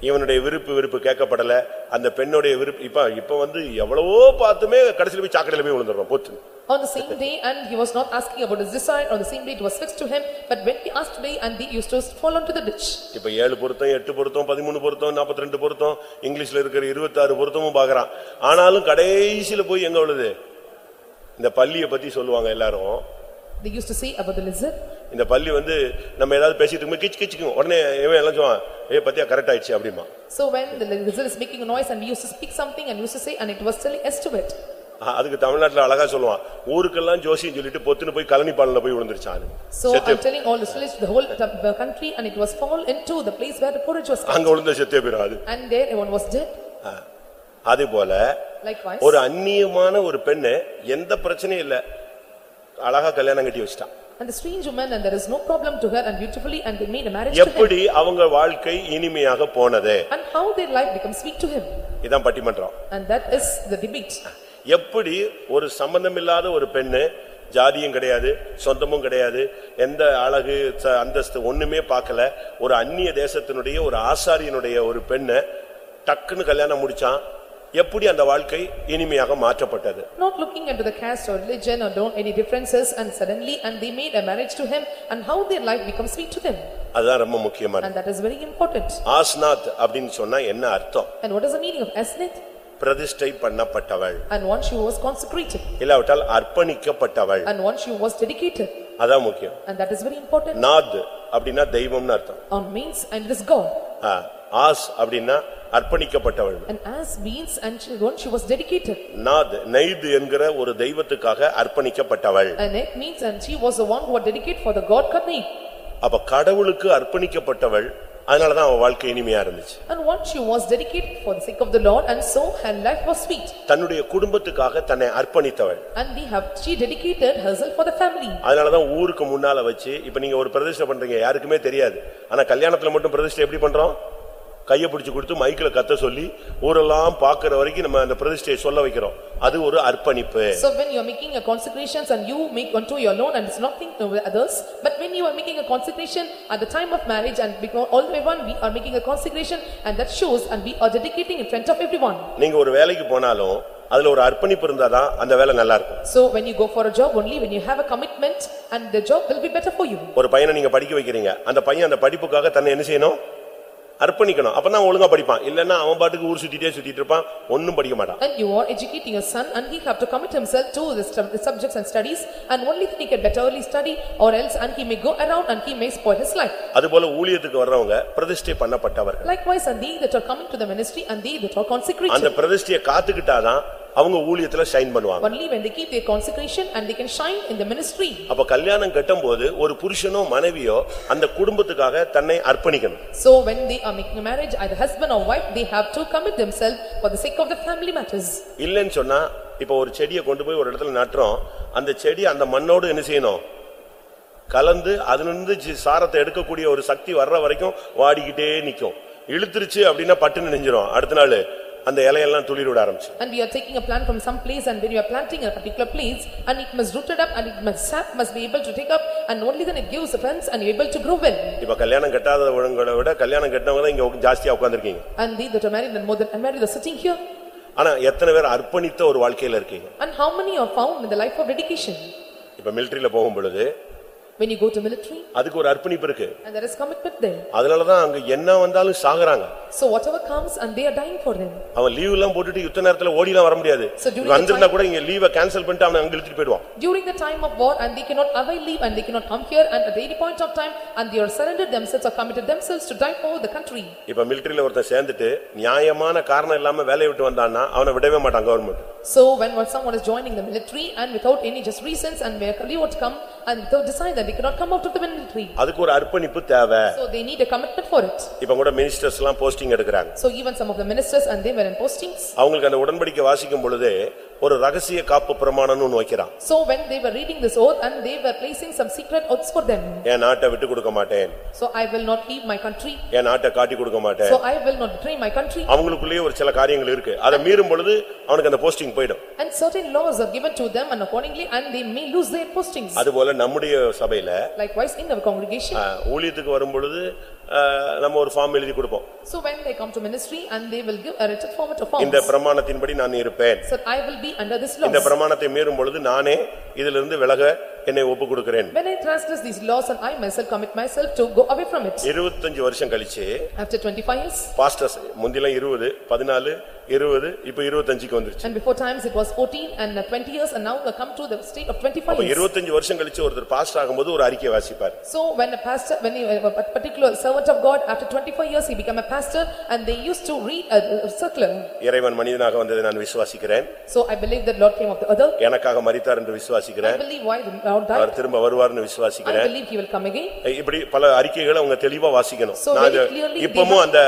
இவனுடைய விருப்பு விருப்பு கேட்கப்படல. அந்த பெண்ணுடைய விருப்பு இப்ப இப்ப வந்து எவ்வளவோ பார்த்துமே கடைசில போய் சாக்கடையில போய் விழுந்துடுறோம் போத்து On the same day and he was not asking about his desire on the same day it was fixed to him but when he asked today and he used to fall onto the ditch. இப்ப ஏழு பொருத்தம் எட்டு பொருத்தம் பதிமூணு பொருத்தம் நாற்பத்தி ரெண்டு பொருத்தம் இங்கிலீஷ்ல இருக்கிற இருபத்தாறு பொருத்தமும் பாக்குறான் ஆனாலும் கடைசியில போய் எங்க விழுது இந்த பள்ளிய பத்தி சொல்லுவாங்க எல்லாரும் They used to say about the lizard இந்த பள்ளி வந்து நம்ம ஏதாவது பேசிட்டு இருக்கும்போது கிச்சு கிச்சுக்கும் உடனே இவன் எல்லாம் சொல்லுவான் ஏ பத்தியா கரெக்ட் ஆயிடுச்சு அப்படிமா So when the lizard is making a noise and we used to speak something and used to say and it was telling us to it. அதுக்கு தமிழ்நாட்டுல அழகா சொல்லுவான் ஊருக்கெல்லாம் ஜோசியம் சொல்லிட்டு பொத்துன்னு போய் கழனி பாலன போய் விழுந்துருச்சான். So செத்து I'm telling all the village, the whole t- the country and it was fall into the place where the porridge was kept. அங்க விழுந்த செத்தே போயிரும் அது And there one was dead அது போல likewise. ஒரு அந்நியமான ஒரு பெண்ணு எந்த பிரச்சனையும் இல்ல அழகா கல்யாணம் கட்டி வச்சிட்டான் And the strange woman and there is no problem to her and beautifully and they made a marriage to him. எப்படி அவங்க வாழ்க்கை இனிமையாக போனது And how their life becomes sweet to him. இதான் பட்டிமன்றம் And that is the debate. எப்படி ஒரு சம்பந்தமில்லாத ஒரு பெண்ணு ஜாதியும் கிடையாது சொந்தமும் கிடையாது எந்த அழகு அந்தஸ்து ஒண்ணுமே பார்க்கல ஒரு அந்நிய தேசத்தினுடைய ஒரு ஆசாரியனுடைய ஒரு பெண்ணை டக்குன்னு கல்யாணம் முடிச்சான் எப்படி அந்த வாழ்க்கை இனிமையாக மாற்றப்பட்டது Not looking into the caste or religion or don't any differences and suddenly and they made a marriage to him and how their life becomes sweet to them. அதுதான் ரொம்ப முக்கியமானது And that is very important. ஆஸ்நாத் அப்படின்னு சொன்னா என்ன அர்த்தம் And what is the meaning of Asnith? பிரதிஷ்டை பண்ணப்பட்டவள் And once she was consecrated இல்லாவிட்டால் அர்ப்பணிக்கப்பட்டவள் and once she was dedicated அதான் முக்கியம் and that is very important. Nath அப்படின்னா தெய்வம்னு அர்த்தம் On means and it is God. As அப்படின்னா அர்ப்பணிக்கப்பட்டவள் And as means and she, once she was dedicated. Nath நெய்து என்கிற ஒரு தெய்வத்துக்காக அர்ப்பணிக்கப்பட்டவள் And it means and she was the one who was dedicated for the God Karni. அப்ப கடவுளுக்கு அர்ப்பணிக்கப்பட்டவள் அதனாலதான் அவன் வாழ்க்கை இனிமையா இருந்துச்சு And what she was dedicated for the sake of the Lord and so her life was sweet. தன்னுடைய குடும்பத்துக்காக தன்னை அர்ப்பணித்தவள் And they have, she dedicated herself for the family. அதனாலதான் ஊருக்கு முன்னால வச்சு இப்ப நீங்க ஒரு பிரதிஷ்டை பண்றீங்க யாருக்குமே தெரியாது ஆனா கல்யாணத்துல மட்டும் பிரதிஷ்டை எப்படி பண்றோம் கைய பிடிச்சு கொடுத்து மைக்ல கத்த சொல்லி ஊரெல்லாம் பாக்குற வரைக்கும் நம்ம அந்த பிரதிஷ்டையை சொல்ல வைக்கிறோம் அது ஒரு அர்ப்பணிப்பு So when you are making a consecrations and you make unto your own and it's nothing to others, but when you are making a consecration at the time of marriage and because all the one we are making a consecration and that shows and we are dedicating in front of everyone. நீங்க ஒரு வேலைக்கு போனாலும் அதுல ஒரு அர்ப்பணிப்பு இருந்தாதான் அந்த வேலை நல்லா இருக்கும் So when you go for a job only when you have a commitment and the job will be better for you. ஒரு பையனை நீங்க படிக்க வைக்கிறீங்க அந்த பையன் அந்த படிப்புக்காக தன்னை என்ன செய்யணும் அர்ப்பணிக்கணும் அப்பதான் ஒழுங்கா படிப்பான் இல்லன்னா அவன் பாட்டுக்கு ஊர் சுத்திட்டே சுத்திட்டு இருப்பான் ஒண்ணும் படிக்க மாட்டான் And you are educating your son and he have to commit himself to the stu- the subjects and studies and only then he can betterly study or else and he may go around and he may spoil his life. அதுபோல ஊழியத்துக்கு வர்றவங்க பிரதிஷ்டை பண்ணப்பட்டவர்கள் Likewise and they that are coming to the ministry and they that are அந்த consecrated. பிரதிஷ்டையை காத்துக்கிட்டாதான் அவங்க ஊழியத்துல ஷைன் பண்ணுவாங்க. Only when they keep their consecration and they can shine in the ministry. அப்ப கல்யாணம் கட்டும்போது ஒரு புருஷனோ மனைவியோ அந்த குடும்பத்துக்காக தன்னை அர்ப்பணிக்கணும். So when they are making a marriage, either husband or wife, they have to commit themselves for the sake of the family matters. இல்லைன்னு சொன்னா இப்ப ஒரு செடியை கொண்டு போய் ஒரு இடத்துல நட்டுறோம். அந்த செடி அந்த மண்ணோடு என்ன செய்யணும்? கலந்து அதிலிருந்து சாரத்தை எடுக்கக்கூடிய ஒரு சக்தி வர்ற வரைக்கும் வாடிக்கிட்டே நிக்கும். இழுத்துருச்சு அப்படின்னா பட்டுன்னு நெஞ்சிரும். அடுத்த நாள் அந்த இலையெல்லாம் துளிர் விட ஆரம்பிச்சு And we are taking a plant from some place and when you are planting in a particular place and it must rooted up and it must sap must be able to take up and only then it gives plants and able to grow well. இப்ப கல்யாணம் கட்டாதவங்களை விட கல்யாணம் கட்டினவங்க தான் இங்க ஜாஸ்தியா உட்கார்ந்திருக்கீங்க And they that are married and more than unmarried are sitting here. ஆனா எத்தனை பேர் அர்ப்பணித்த ஒரு வாழ்க்கையில இருக்கீங்க And how many are found in the life of dedication? இப்ப மிலிட்டரியில போகும் பொழுது When you go to military அதுக்கு ஒரு அர்ப்பணிப்பு இருக்கு and there is commitment there. அதனாலதான் அங்க என்ன வந்தாலும் சாகுறாங்க So whatever comes and they are dying for them. அவன் லீவ் எல்லாம் போட்டுட்டு யுத்த நேரத்துல ஓடிலாம் வர முடியாது So during the வந்திருந்தா கூட இங்க லீவை கேன்சல் பண்ணிட்டு அவனை அங்க இழுத்துட்டு போயிடுவான் During the time of war and they cannot avail leave and they cannot come here and at any point of time and they are surrendered themselves or committed themselves to die for the country. இப்ப மிலிட்டரியில ஒருத்தன் சேர்ந்துட்டு நியாயமான காரணம் இல்லாம வேலையை விட்டு வந்தான்னா அவனை விடவே மாட்டான் government So when when someone is joining the military and without any just reasons and where they want to come and without decide that they cannot come out of the military. அதுக்கு ஒரு அர்ப்பணிப்பு தேவை So they need a commitment for it. இப்ப கூட மினிஸ்டர்ஸ் எல்லாம் போஸ்டிங் எடுக்கிறாங்க So even some of the ministers and they were in postings. அவங்களுக்கு அந்த உடன்படிக்கை வாசிக்கும் பொழுது ஒரு ரகசிய காப்பு பிரமாணம்னு ஒண்ணு வைக்கிறான் So when they were reading this oath and they were placing some secret oaths for them. என் நாட்டை விட்டு கொடுக்க மாட்டேன் So I will not leave my country. என் நாட்டை காட்டி கொடுக்க மாட்டேன் So I will not betray my country. அவங்களுக்குள்ளேயே ஒரு சில காரியங்கள் இருக்கு அதை மீறும் பொழுது அவனுக்கு அந்த போஸ்டிங் போயிடும் And certain laws are given to them and accordingly and they may lose their postings. அதுபோல நம்முடைய சபையில Likewise in our congregation. அஹ், ஊழியத்துக்கு வரும் பொழுது அஹ், நம்ம ஒரு ஃபார்ம் எழுதி கொடுப்போம் So when they come to ministry and they will give a written format of இந்த forms. பிரமாணத்தின்படி நான் இருப்பேன் So I will be under this இந்த laws. பிரமாணத்தை மீறும் பொழுது நானே இதிலிருந்து விலக என்னை ஒப்புக் கொடுக்கிறேன் When I transgress these laws and I myself commit myself to go away from it. இருபத்தஞ்சு வருஷம் கழிச்சு After twenty-five years பாஸ்டர்ஸ் முந்திலாம் இருபது பதினாலு இருபது இப்ப இருபத்தஞ்சுக்கு வந்துருச்சு and before times it was fourteen and uh, twenty years and now we come to the state of twenty-five அப்ப years. இருபத்தஞ்சு வருஷம் கழிச்சு ஒருத்தர் பாஸ்டர் ஆகும்போது ஒரு அறிக்கை வாசிப்பார் So when a pastor, when he- a particular servant of God, after twenty-five years he became a pastor and they used to read a a circular. இறைவன் மனிதனாக வந்ததை நான் விசுவாசிக்கிறேன் So I believe that Lord came of the other. எனக்காக மரித்தார் என்று I விசுவாசிக்கிறேன் believe why the Lord died. அவர் திரும்ப வருவார்னு I விசுவாசிக்கிறேன் believe he will come again. இப்படி பல அறிக்கைகளை அவங்க தெளிவா வாசிக்கணும் So நான் very இது- clearly they இப்பமும் அந்த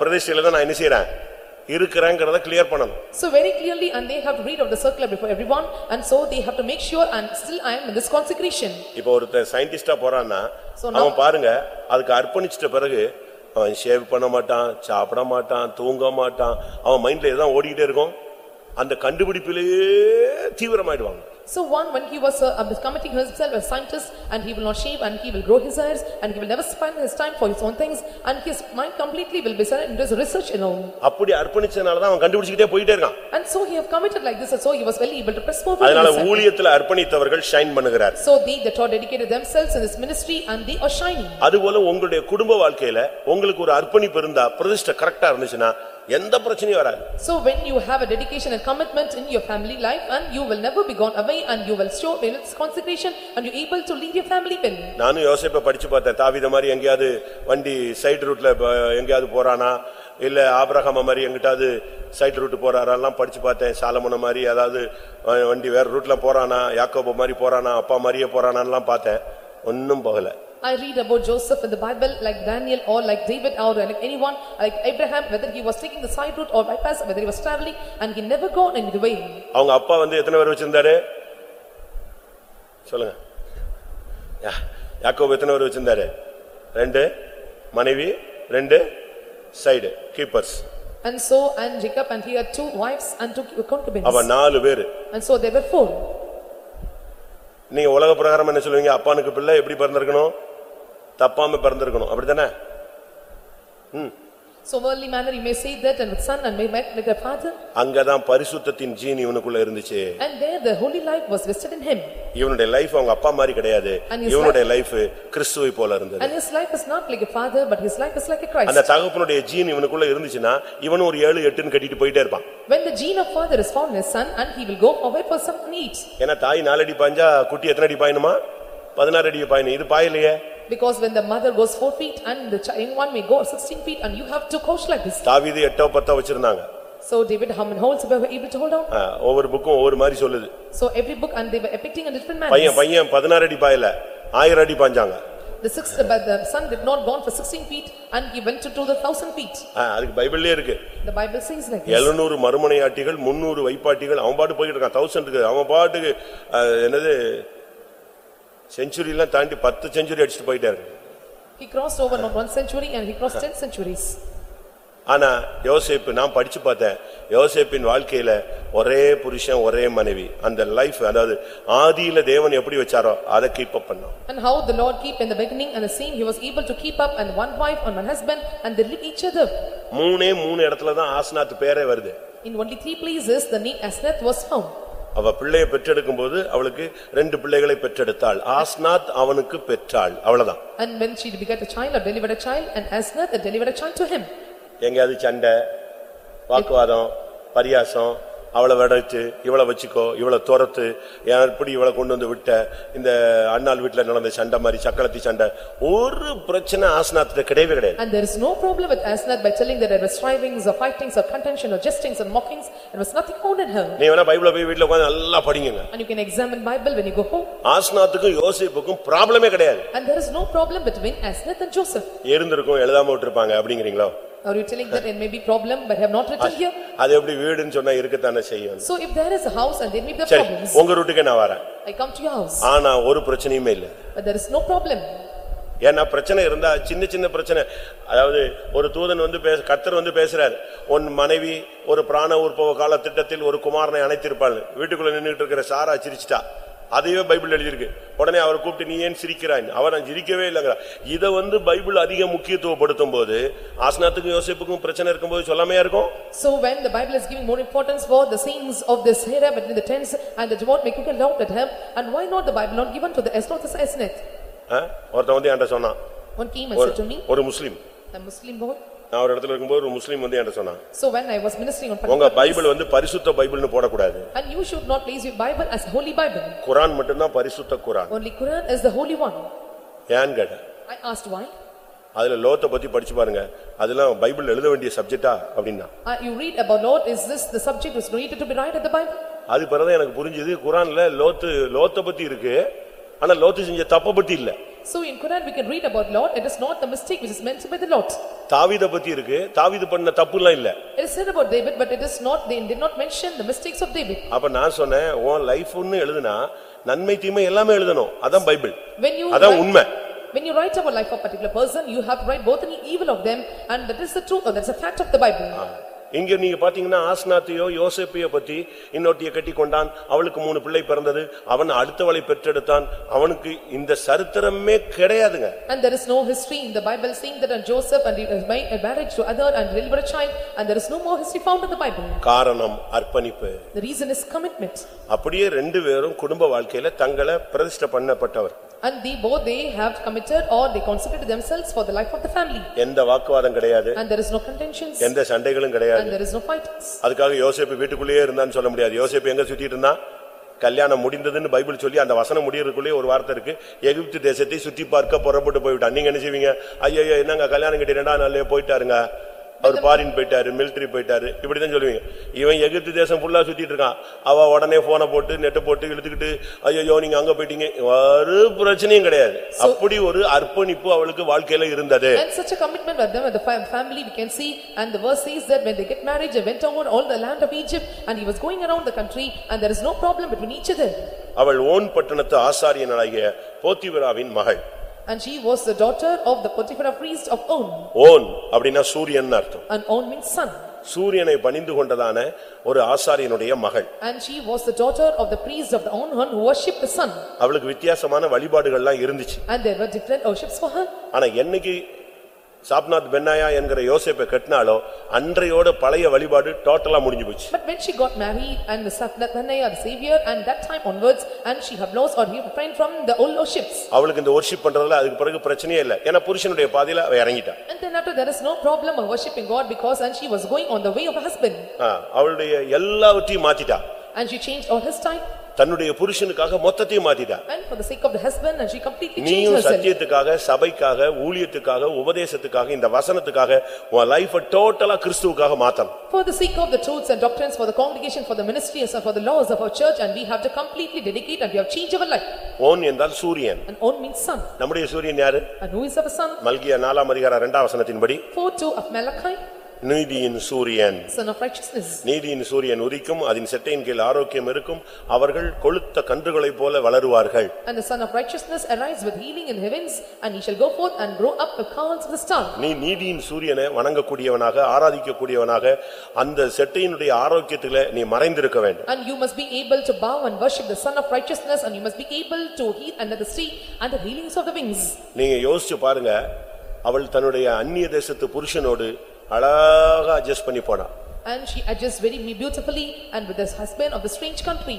பிரதேசத்துல தான் நான் என்ன செய்யறேன் இருக்கிறேங்கிறத கிளியர் பண்ணணும். So very clearly and they have to read of the circular before everyone and so they have to make sure and still I am in this consecration. இப்ப ஒருத்தன் சயின்டிஸ்டா போறான்னா அவன் பாருங்க அதுக்கு அர்ப்பணிச்சிட்ட பிறகு அவன் ஷேவ் பண்ண மாட்டான் சாப்பிட மாட்டான் தூங்க மாட்டான் அவன் மைண்ட்ல எதான் ஓடிக்கிட்டே இருக்கும்? அந்த கண்டுபிடிப்பிலேயே தீவிரமாயிடுவாங்க. So one, when he was uh, committing himself as scientist and he will not shave and he will grow his hairs and he will never spend his time for his own things and his mind completely will be surrendered into his research alone. அப்படி அர்ப்பணிச்சதுனாலதான் அவன் கண்டுபிடிச்சுக்கிட்டே போயிட்டே இருக்கான் And so he have committed like this and so he was well able to press forward. in அதனால. ஊழியத்துல அர்ப்பணித்தவர்கள் ஷைன் பண்ணுகிறார் So they that are dedicated themselves in this ministry and they are shining. அதுபோல உங்களுடைய குடும்ப வாழ்க்கையில உங்களுக்கு ஒரு அர்ப்பணிப்பு இருந்தா பிரதிஷ்டை கரெக்டா இருந்துச்சுன்னா எந்த பிரச்சனையும் வராது. So when you have a dedication and commitment in your family life and you will never be gone away and you will show its consecration and you able to lead your family well. நானும் யோசிப்ப படிச்சு பார்த்தேன். தாவித மாதிரி எங்கேயாவது வண்டி சைடு ரூட்ல எங்கேயாவது போறானா? இல்ல ஆபிரகாம மாதிரி எங்கிட்டாவது சைடு ரூட் போறாரெல்லாம் படிச்சு பார்த்தேன். சாலமுன மாதிரி அதாவது வண்டி வேற ரூட்ல போறானா? யாக்கோபு மாதிரி போறானா? அப்பா மாதிரியே போறானான்லாம் பார்த்தேன். ஒன்னும் போகல. I read about Joseph in the Bible like Daniel or like David or like anyone, like Abraham, whether he was taking the side route or bypass, whether he was traveling and he never gone in the way. அவங்க அப்பா வந்து எத்தனை பேர் வச்சிருந்தாரு சொல்லுங்க யா- யாக்கோபு எத்தனை பேர் வச்சிருந்தாரு ரெண்டு மனைவி ரெண்டு side keepers And so, and Jacob and he had two wives and two concubines. அவ நாலு பேரு And so there were four. நீங்க உலக பிரகாரம் என்ன சொல்லுவீங்க அப்பானுக்கு பிள்ளை எப்படி பிறந்திருக்கணும் தப்பாம பிறந்திருக்கணும் அப்படித்தானே So worldly manner you may say that and with son and may met with a father. அங்கதான் பரிசுத்தத்தின் ஜீன் இவனுக்குள்ள இருந்துச்சு And there the holy life was vested in him. இவனுடைய லைஃப் அவங்க அப்பா மாதிரி கிடையாது இவனுடைய லைஃப் கிறிஸ்துவை போல இருந்தது And his life is not like a father but his life is like a அந்த Christ. தகப்பனுடைய ஜீன் இவனுக்குள்ள இருந்துச்சுன்னா இவனும் ஒரு ஏழு எட்டுன்னு கட்டிட்டு போயிட்டே இருப்பான் When the gene of father is found in his son and he will go away for some needs. ஏன்னா தாய் நாலடி பாஞ்சா குட்டி எத்தனை அடி பாயணுமா பதினாறு அடி பாயணும் இது பாயலையே Because when the mother goes four feet and the chi- young one may go sixteen feet and you have to coach like this. தாவீது எட்டோ பத்தோ wச்சிருந்தாங்க So David how many holes were able to hold on? ஆ, ஒவ்வொரு புக்கும் ஒவ்வொரு மாதிரி சொல்லுது So every book and they were depicting a different பையன் manner. பையன் பதினாறு அடி பாயல ஆயிரம் அடி பாஞ்சாங்க The sixth, but the son did not gone for sixteen feet and he went to to the thousand feet. ஆ, அதுக்கு பைபிள்லயே இருக்கு The Bible says like this. எழுநூறு மறுமனையாட்டிகள் முன்னூறு வைப்பாட்டிகள் அவன் பாட்டு போயிட்டு இருக்கான் தௌசண்ட்க்கு அவன் பாட்டுக்கு ஆ, என்னது செஞ்சுரி எல்லாம் தாண்டி பத்து செஞ்சுரி அடிச்சுட்டு போயிட்டாரு He crossed over not one century and he crossed ten centuries. ஆனா யோசேப்பு நான் படிச்சு பார்த்தேன் யோசேப்பின் வாழ்க்கையில ஒரே புருஷன் ஒரே மனைவி அந்த லைஃப் அதாவது ஆதியில தேவன் எப்படி வச்சாரோ அதை கீப் அப் பண்ணோம் And how the Lord keep in the beginning and the same he was able to keep up and one wife and one husband and they live each other. மூணே மூணு இடத்துல தான் ஆஸ்நாத் பேரே வருது In only three places the name Asnath was found. அவ பிள்ளையை பெற்றெடுக்கும் போது அவளுக்கு ரெண்டு பிள்ளைகளை பெற்றெடுத்தாள். ஆஸ்நாத் அவனுக்கு பெற்றாள். அவ்வளவுதான். And when she begat a child or delivered a child and Asnath delivered a child to him. எங்கேயாவது சண்டை வாக்குவாதம் பரியாசம் அவளை விடச்சு இவளை வச்சுக்கோ இவளை துரத்து ஏன் இப்படி இவளை கொண்டு வந்து விட்ட இந்த அண்ணாள் வீட்டுல நடந்த சண்டை மாதிரி சக்களத்தி சண்டை ஒரு பிரச்சனை ஆசனாத்துல கிடையவே கிடையாது And there is no problem with Asnath by telling that there were strivings or fightings or contention or jestings and mockings. There was nothing found in her. நீ வேணா பைபிள போய் வீட்டுல உட்கார்ந்து நல்லா படிங்க And you can examine Bible when you go home. ஆசனாத்துக்கும் யோசிப்புக்கும் ப்ராப்ளமே கிடையாது And there is no problem between Asnath and Joseph. இருந்திருக்கும் எழுதாம விட்டுருப்பாங்க அப்படிங்கிறீங்களோ Are you telling that it may be problem but have not written here? அது எப்படி வீடுன்னு சொன்னா இருக்கத்தானே செய்யும். So if there is a house and there may be the சரி problems, உங்க ரூட்டுக்கே நான் வரேன். I come to your house, ஆனா ஒரு பிரச்சனையுமே இல்ல. But there is no problem. ஏன்னா பிரச்சனை இருந்தா சின்ன சின்ன பிரச்சனை. அதாவது ஒரு தூதன் வந்து பேச கர்த்தர் வந்து பேசுறாரு. உன் மனைவி ஒரு பிராண உற்பவ கால திட்டத்தில் ஒரு குமாரனை அணைத்திருப்பாள் வீட்டுக்குள்ள நின்னுட்டு இருக்கிற சாரா சிரிச்சிட்டா. அதையே பைபிள் எழுதியிருக்கு உடனே அவரை கூப்பிட்டு நீ ஏன் சிரிக்கிறாய் அவர் நான் சிரிக்கவே இல்லைங்கிற இத வந்து பைபிள் அதிக முக்கியத்துவப்படுத்தும் போது ஆசனத்துக்கும் யோசிப்புக்கும் பிரச்சனை இருக்கும்போது சொல்லாமையா இருக்கும் So when the Bible is giving more importance for the scenes of this era between the tents and the Jawad making a doubt at him, and why not the Bible not given to the Esnot as? ஆ? ஒருத்தன் வந்து என்கிட்ட சொன்னான் One came and said to me, ஒரு முஸ்லீம் a Muslim boy. நான் ஒரு இடத்துல இருக்கும்போது ஒரு முஸ்லீம் வந்து என்கிட்ட சொன்னான் So when I was ministering on உங்க பைபிள் வந்து பரிசுத்த பைபிள்னு போடக்கூடாது and you should not place your Bible as holy Bible. குரான் மட்டும்தான் பரிசுத்த குரான் Only Quran is the holy one. ஏன்னு கேட்டேன் I asked why. அதுல லோத்தை பத்தி படிச்சு பாருங்க அதெல்லாம் பைபிள் எழுத வேண்டிய சப்ஜெக்டா அப்படின்னா Uh, You read about Lord, is this the subject was created to be right at the Bible? அது பிறகுதான் எனக்கு புரிஞ்சது குரான்ல லோத்து லோத்தை பத்தி இருக்கு ஆனா லோத்து செஞ்ச தப்ப பத்தி இல்ல So in Quran we can read about Lord, it is not the mistake which is meant by the Lord. தாவீத பத்தி இருக்கு தாவீது பண்ண தப்பு எல்லாம் இல்ல It is said about David, but it is not, they did not mention the mistakes of David. அப்ப நான் சொன்னேன் உன் லைஃப் ஒன்னு எழுதுனா நன்மை தீமை எல்லாமே எழுதணும் அதான் பைபிள் When you அதான் write- உண்மை When you write about life of a particular person, you have to write both the evil of them and that is the truth or that's a fact of the Bible. இங்க நீங்க பாத்தீங்கன்னா ஆஸ்நாத்தையோ யோசேப்பையோ பத்தி இன்னொட்டிய கட்டி கொண்டான் அவளுக்கு மூணு பிள்ளை பிறந்தது அவன் அடுத்தவளை பெற்றெடுத்தான் அவனுக்கு இந்த சரித்திரமே கிடையாதுங்க And there is no history in the Bible saying that on Joseph and he was made a marriage to other and delivered a child and there is no more history found in the Bible. காரணம் அர்ப்பணிப்பு The reason is commitment. அப்படியே ரெண்டு பேரும் குடும்ப வாழ்க்கையில தங்களை பிரதிஷ்டை பண்ணப்பட்டவர் And they both they have committed or they consecrated themselves for the life of the family. எந்த வாக்குவாதம் கிடையாது. And there is no contentions. எந்த சண்டைகளும் கிடையாது. And there is no fightings. அதுக்காக யோசேப்பு வீட்டுக்குள்ளேயே இருந்தான்னு சொல்ல முடியாது. யோசேப்பு எங்க சுத்திட்டு இருந்தான் கல்யாணம் முடிந்ததுன்னு பைபிள் சொல்லி அந்த வசனம் முடியறதுக்குள்ளே ஒரு வார்த்தை இருக்கு. எகிப்து தேசத்தை சுத்தி பார்க்க புறப்பட்டு போய்விட்டான். நீங்க என்ன செய்வீங்க? ஐயோ என்னங்க கல்யாணம் கட்டி ரெண்டாம் நாள்லயே போயிட்டாருங்க. அவர் பாரின் போயிட்டாரு மிலிட்டரி போயிட்டாரு இப்படிதான் சொல்லுவீங்க இவன் எகிப்து தேசம் ஃபுல்லா சுத்திட்டு இருக்கான் அவ உடனே போனை போட்டு நெட்டை போட்டு இழுத்துக்கிட்டு ஐயோ நீங்க அங்க போயிட்டீங்க ஒரு பிரச்சனையும் கிடையாது அப்படி ஒரு அர்ப்பணிப்பு அவளுக்கு வாழ்க்கையில இருந்தது And such a commitment with them with the fam- family we can see and the verse says that when they get married they went over all the land of Egypt and he was going around the country and there is no problem between each other. அவள் ஓன் பட்டணத்து ஆசாரியனாகிய போத்திவிராவின் மகள் And she was the daughter of the Potiphar priest of On On அப்படின்னா சூரியன் அர்த்தம் and On means son. சூரியனை பணிந்து கொண்டதான ஒரு ஆசாரியனுடைய மகள் And she was the daughter of the priest of the On one who worshipped the sun. அவளுக்கு வித்தியாசமான வழிபாடுகள்லாம் இருந்துச்சு And there were different worships for her. ஆனா என்னைக்கு சாப்நாத் பென்னாயா என்கிற யோசேப்பை கட்டினாலோ அன்றையோட பழைய வழிபாடு டோட்டலா முடிஞ்சு போச்சு But when she got married and the Nathaniah the savior and that time onwards and she have lost or he refrained from the old worships. அவளுக்கு இந்த ஒர்ஷிப் பண்றதுல அதுக்கு பிறகு பிரச்சனையே இல்ல ஏன்னா புருஷனுடைய பாதையில அவ இறங்கிட்டா And then after there is no problem of worshipping God because and she was going on the way of her husband. ஆ, அவளுடைய எல்லாவற்றையும் மாத்திட்டா And she changed all his time தன்னுடைய புருஷனுக்காக மொத்தத்தையும் மாத்திட்டா and for the sake of the husband and she completely changed நீயும் herself. சத்தியத்துக்காக சபைக்காக ஊழியத்துக்காக உபதேசத்துக்காக இந்த வசனத்துக்காக உன் லைஃப டோட்டலா கிறிஸ்துவுக்காக மாத்தணும் For the sake of the truths and doctrines, for the congregation, for the ministries and for the laws of our church and we have to completely dedicate and we have changed our life. On என்றால் சூரியன் And On means sun. நம்முடைய சூரியன் யாரு And who is our son? மல்கியா நாலாம் அதிகார இரண்டாம் வசனத்தின்படி For two of Malachi, நீதியின் சூரியன். நீதியின் சூரியன் உதிக்கும் அதன் செட்டையின் கீழ் ஆரோக்கியம் இருக்கும் அவர்கள் கொழுத்த கன்றுகளைப் போல வளருவார்கள் And the son of righteousness arise with healing in heavens and he shall go forth and grow up with calls of the star. நீ நீதியின் சூரியனை வணங்கக்கூடியவனாக ஆராதிக்கக்கூடியவனாக அந்த செட்டையினுடைய ஆரோக்கியத்திலே நீ மறைந்திருக்க வேண்டும் And you must be able to bow and worship the son of righteousness and you must be able to heal under the sea and the healings of the wings. நீங்க யோசிச்சு பாருங்க அவள் தன்னுடைய அந்நிய தேசத்து புருஷனோடு அழகா அட்ஜஸ்ட் பண்ணி போனா And she adjusts very beautifully and with this husband of the strange country.